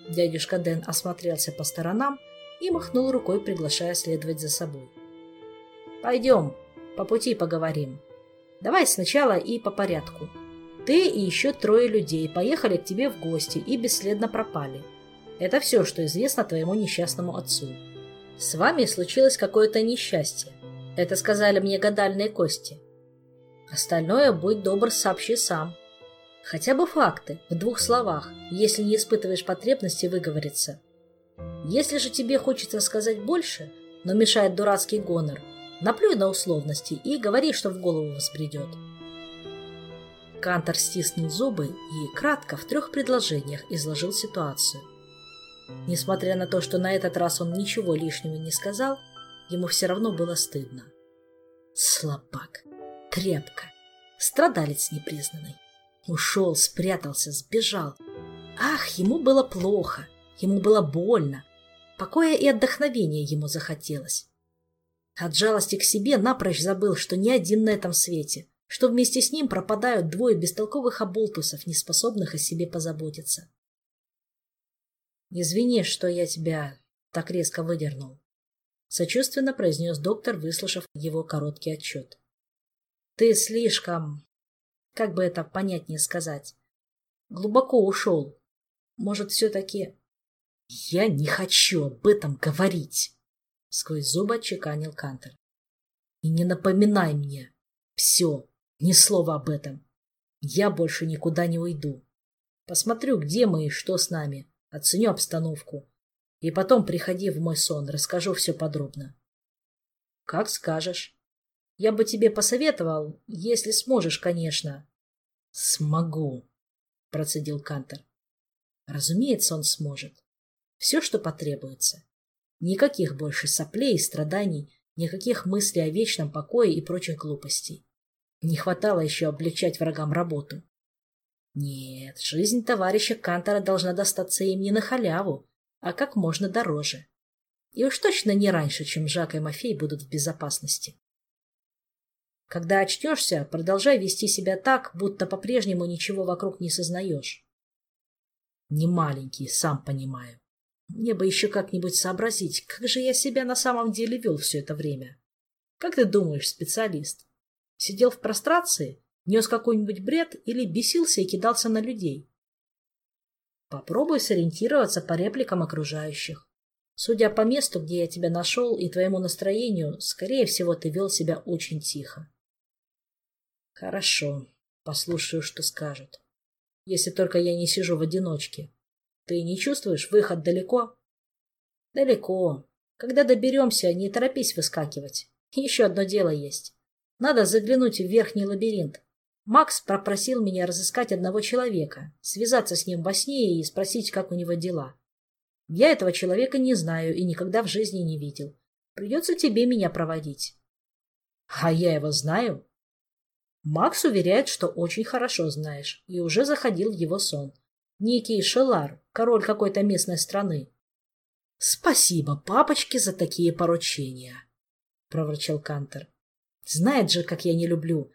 Дядюшка Дэн осмотрелся по сторонам и махнул рукой, приглашая следовать за собой. «Пойдем, по пути поговорим. Давай сначала и по порядку. Ты и еще трое людей поехали к тебе в гости и бесследно пропали. Это все, что известно твоему несчастному отцу. С вами случилось какое-то несчастье. Это сказали мне гадальные кости. Остальное, будь добр, сообщи сам. Хотя бы факты, в двух словах, если не испытываешь потребности выговориться. Если же тебе хочется сказать больше, но мешает дурацкий гонор, наплюй на условности и говори, что в голову взбредет. Кантор стиснул зубы и кратко в трех предложениях изложил ситуацию. Несмотря на то, что на этот раз он ничего лишнего не сказал, ему все равно было стыдно. Слабак, тряпка, страдалец непризнанный. Ушел, спрятался, сбежал. Ах, ему было плохо, ему было больно. Покоя и отдохновения ему захотелось. От жалости к себе напрочь забыл, что ни один на этом свете, что вместе с ним пропадают двое бестолковых оболтусов, неспособных о себе позаботиться. «Извини, что я тебя так резко выдернул», — сочувственно произнес доктор, выслушав его короткий отчет. «Ты слишком как бы это понятнее сказать? Глубоко ушел. Может, все-таки... Я не хочу об этом говорить, сквозь зубы отчеканил Кантер. И не напоминай мне. Все, ни слова об этом. Я больше никуда не уйду. Посмотрю, где мы и что с нами. Оценю обстановку. И потом приходи в мой сон, расскажу все подробно. Как скажешь. Я бы тебе посоветовал, если сможешь, конечно. Смогу, процедил Кантер. Разумеется, он сможет. Все, что потребуется. Никаких больше соплей и страданий, никаких мыслей о вечном покое и прочих глупостей. Не хватало еще облегчать врагам работу. Нет, жизнь товарища Кантера должна достаться им не на халяву, а как можно дороже. И уж точно не раньше, чем Жак и Мафей будут в безопасности. Когда очнешься, продолжай вести себя так, будто по-прежнему ничего вокруг не сознаешь. Не маленький, сам понимаю. Мне бы еще как-нибудь сообразить, как же я себя на самом деле вел все это время. Как ты думаешь, специалист? Сидел в прострации, нес какой-нибудь бред или бесился и кидался на людей? Попробуй сориентироваться по репликам окружающих. Судя по месту, где я тебя нашел, и твоему настроению, скорее всего, ты вел себя очень тихо. Хорошо, послушаю, что скажут. Если только я не сижу в одиночке. Ты не чувствуешь, выход далеко? Далеко. Когда доберемся, не торопись выскакивать. Еще одно дело есть. Надо заглянуть в верхний лабиринт. Макс попросил меня разыскать одного человека, связаться с ним во сне и спросить, как у него дела. Я этого человека не знаю и никогда в жизни не видел. Придется тебе меня проводить. А я его знаю. Макс уверяет, что очень хорошо знаешь, и уже заходил в его сон. Некий Шелар, король какой-то местной страны. — Спасибо папочке за такие поручения, — проворчал Кантер. — Знает же, как я не люблю.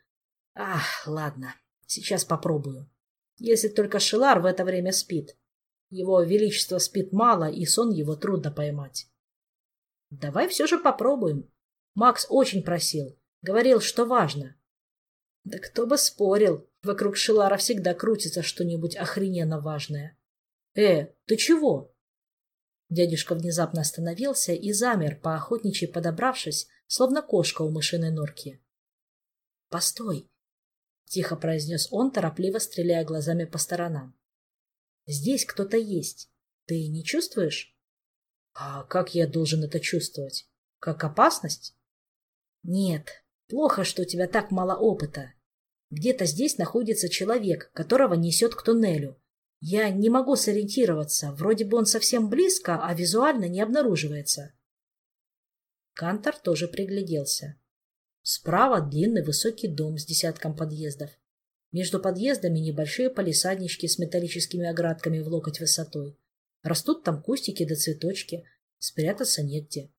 Ах, ладно, сейчас попробую. Если только Шелар в это время спит. Его величество спит мало, и сон его трудно поймать. Давай все же попробуем. Макс очень просил. Говорил, что важно. Да кто бы спорил. Вокруг Шилара всегда крутится что-нибудь охрененно важное. Э, ты чего? Дядюшка внезапно остановился и замер, по охотничьи подобравшись, словно кошка у мышиной норки. — Постой! — тихо произнес он, торопливо стреляя глазами по сторонам. — Здесь кто-то есть. Ты не чувствуешь? — А как я должен это чувствовать? Как опасность? — Нет, плохо, что у тебя так мало опыта. Где-то здесь находится человек, которого несет к туннелю. Я не могу сориентироваться, вроде бы он совсем близко, а визуально не обнаруживается. Кантор тоже пригляделся. Справа длинный высокий дом с десятком подъездов. Между подъездами небольшие палисаднички с металлическими оградками в локоть высотой. Растут там кустики да цветочки, спрятаться негде.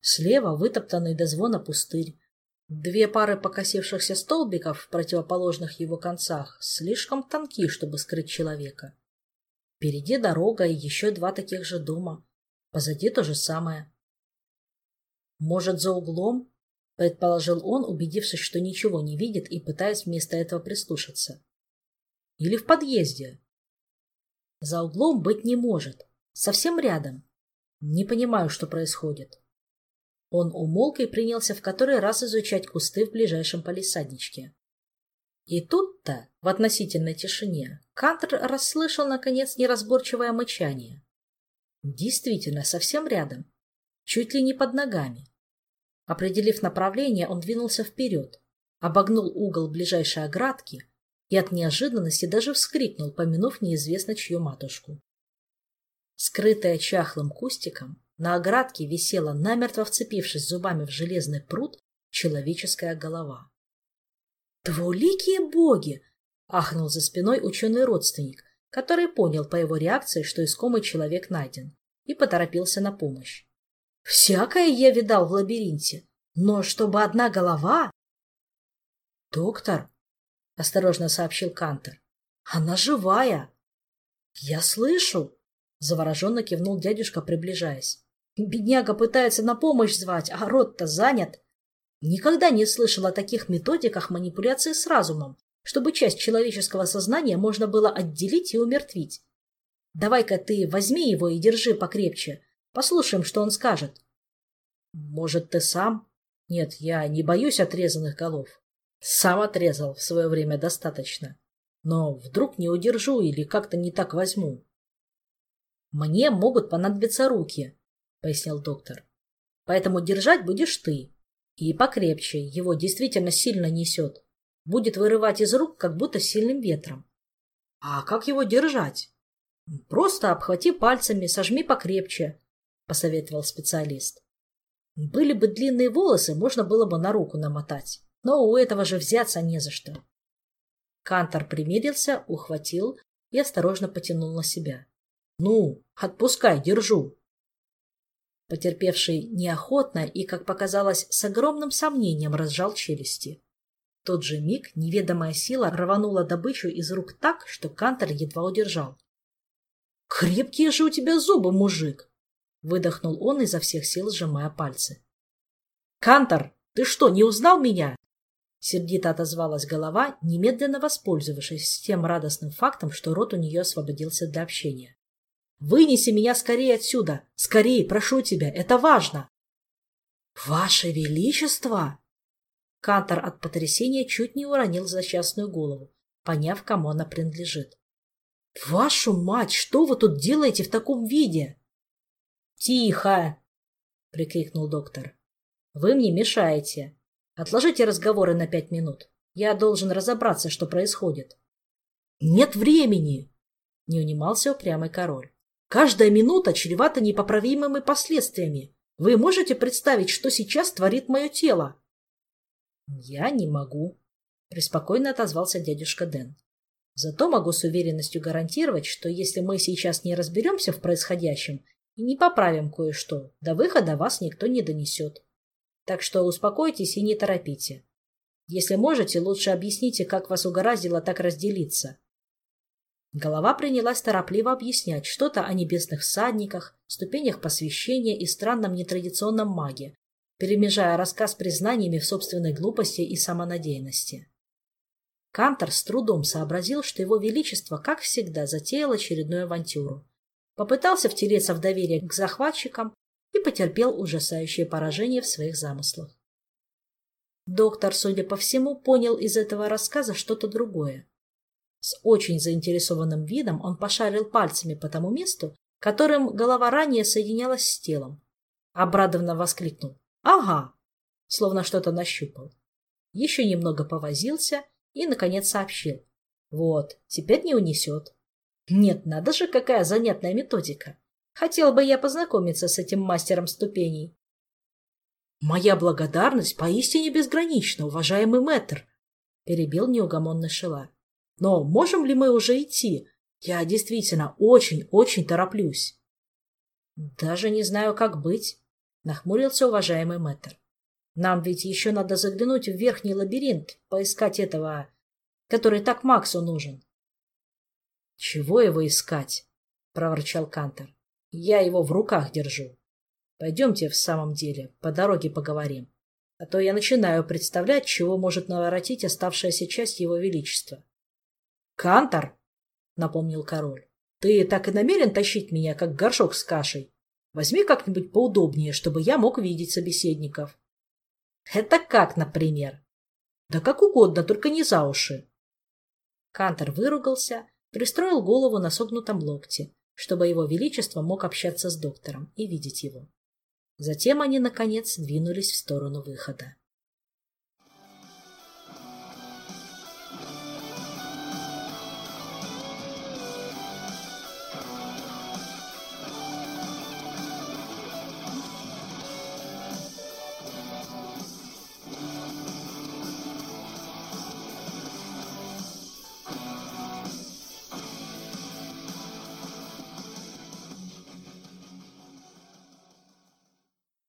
Слева вытоптанный до звона пустырь, Две пары покосившихся столбиков в противоположных его концах слишком тонки, чтобы скрыть человека. Впереди дорога и еще два таких же дома. Позади то же самое. «Может, за углом?» — предположил он, убедившись, что ничего не видит и пытаясь вместо этого прислушаться. «Или в подъезде?» «За углом быть не может. Совсем рядом. Не понимаю, что происходит». Он умолк и принялся в который раз изучать кусты в ближайшем палисадничке. И тут-то, в относительной тишине, Кантер расслышал, наконец, неразборчивое мычание. Действительно, совсем рядом, чуть ли не под ногами. Определив направление, он двинулся вперед, обогнул угол ближайшей оградки и от неожиданности даже вскрикнул, помянув неизвестно чью матушку. Скрытая чахлым кустиком, на оградке висела, намертво вцепившись зубами в железный пруд, человеческая голова. «Двуликие боги!» — ахнул за спиной ученый родственник, который понял по его реакции, что искомый человек найден, и поторопился на помощь. «Всякое я видал в лабиринте, но чтобы одна голова...» «Доктор», — осторожно сообщил Кантер, — «она живая». «Я слышу», — завороженно кивнул дядюшка, приближаясь. Бедняга пытается на помощь звать, а рот-то занят. Никогда не слышал о таких методиках манипуляции с разумом, чтобы часть человеческого сознания можно было отделить и умертвить. Давай-ка ты возьми его и держи покрепче. Послушаем, что он скажет. Может, ты сам? Нет, я не боюсь отрезанных голов. Сам отрезал в свое время достаточно. Но вдруг не удержу или как-то не так возьму. Мне могут понадобиться руки, пояснил доктор. Поэтому держать будешь ты. И покрепче, его действительно сильно несет. Будет вырывать из рук, как будто сильным ветром. А как его держать? Просто обхвати пальцами, сожми покрепче, посоветовал специалист. Были бы длинные волосы, можно было бы на руку намотать. Но у этого же взяться не за что. Кантор примирился, ухватил и осторожно потянул на себя. — Ну, отпускай, держу. Потерпевший неохотно и, как показалось, с огромным сомнением разжал челюсти. В тот же миг неведомая сила рванула добычу из рук так, что Кантор едва удержал. — Крепкие же у тебя зубы, мужик! — выдохнул он изо всех сил, сжимая пальцы. — Кантор, ты что, не узнал меня? Сердито отозвалась голова, немедленно воспользовавшись тем радостным фактом, что рот у нее освободился для общения. Вынеси меня скорее отсюда! Скорее, прошу тебя, это важно!» «Ваше Величество!» Кантор от потрясения чуть не уронил злосчастную голову, поняв, кому она принадлежит. «Вашу мать, что вы тут делаете в таком виде?» «Тихо!» — прикрикнул доктор. «Вы мне мешаете. Отложите разговоры на пять минут. Я должен разобраться, что происходит». «Нет времени!» — не унимался упрямый король. Каждая минута чревата непоправимыми последствиями. Вы можете представить, что сейчас творит мое тело? — Я не могу, — преспокойно отозвался дядюшка Дэн. Зато могу с уверенностью гарантировать, что если мы сейчас не разберемся в происходящем и не поправим кое-что, до выхода вас никто не донесет. Так что успокойтесь и не торопите. Если можете, лучше объясните, как вас угораздило так разделиться. Голова принялась торопливо объяснять что-то о небесных всадниках, ступенях посвящения и странном нетрадиционном маге, перемежая рассказ признаниями в собственной глупости и самонадеянности. Кантор с трудом сообразил, что его величество, как всегда, затеял очередную авантюру. Попытался втереться в доверие к захватчикам и потерпел ужасающее поражение в своих замыслах. Доктор, судя по всему, понял из этого рассказа что-то другое. С очень заинтересованным видом он пошарил пальцами по тому месту, которым голова ранее соединялась с телом. Обрадованно воскликнул. «Ага!» Словно что-то нащупал. Еще немного повозился и, наконец, сообщил. «Вот, теперь не унесет». Нет, надо же, какая занятная методика. Хотел бы я познакомиться с этим мастером ступеней. «Моя благодарность поистине безгранична, уважаемый мэтр», — перебил неугомонный Шила. Но можем ли мы уже идти? Я действительно очень-очень тороплюсь. Даже не знаю, как быть, нахмурился уважаемый мэтр. Нам ведь еще надо заглянуть в верхний лабиринт, поискать этого, который так Максу нужен. Чего его искать? проворчал Кантор. Я его в руках держу. Пойдемте в самом деле, по дороге поговорим. А то я начинаю представлять, чего может наворотить оставшаяся часть его величества. Кантор, напомнил король, ты так и намерен тащить меня, как горшок с кашей? Возьми как-нибудь поудобнее, чтобы я мог видеть собеседников. Это как, например? Да как угодно, только не за уши. Кантор выругался, пристроил голову на согнутом локте, чтобы его величество мог общаться с доктором и видеть его. Затем они, наконец, двинулись в сторону выхода.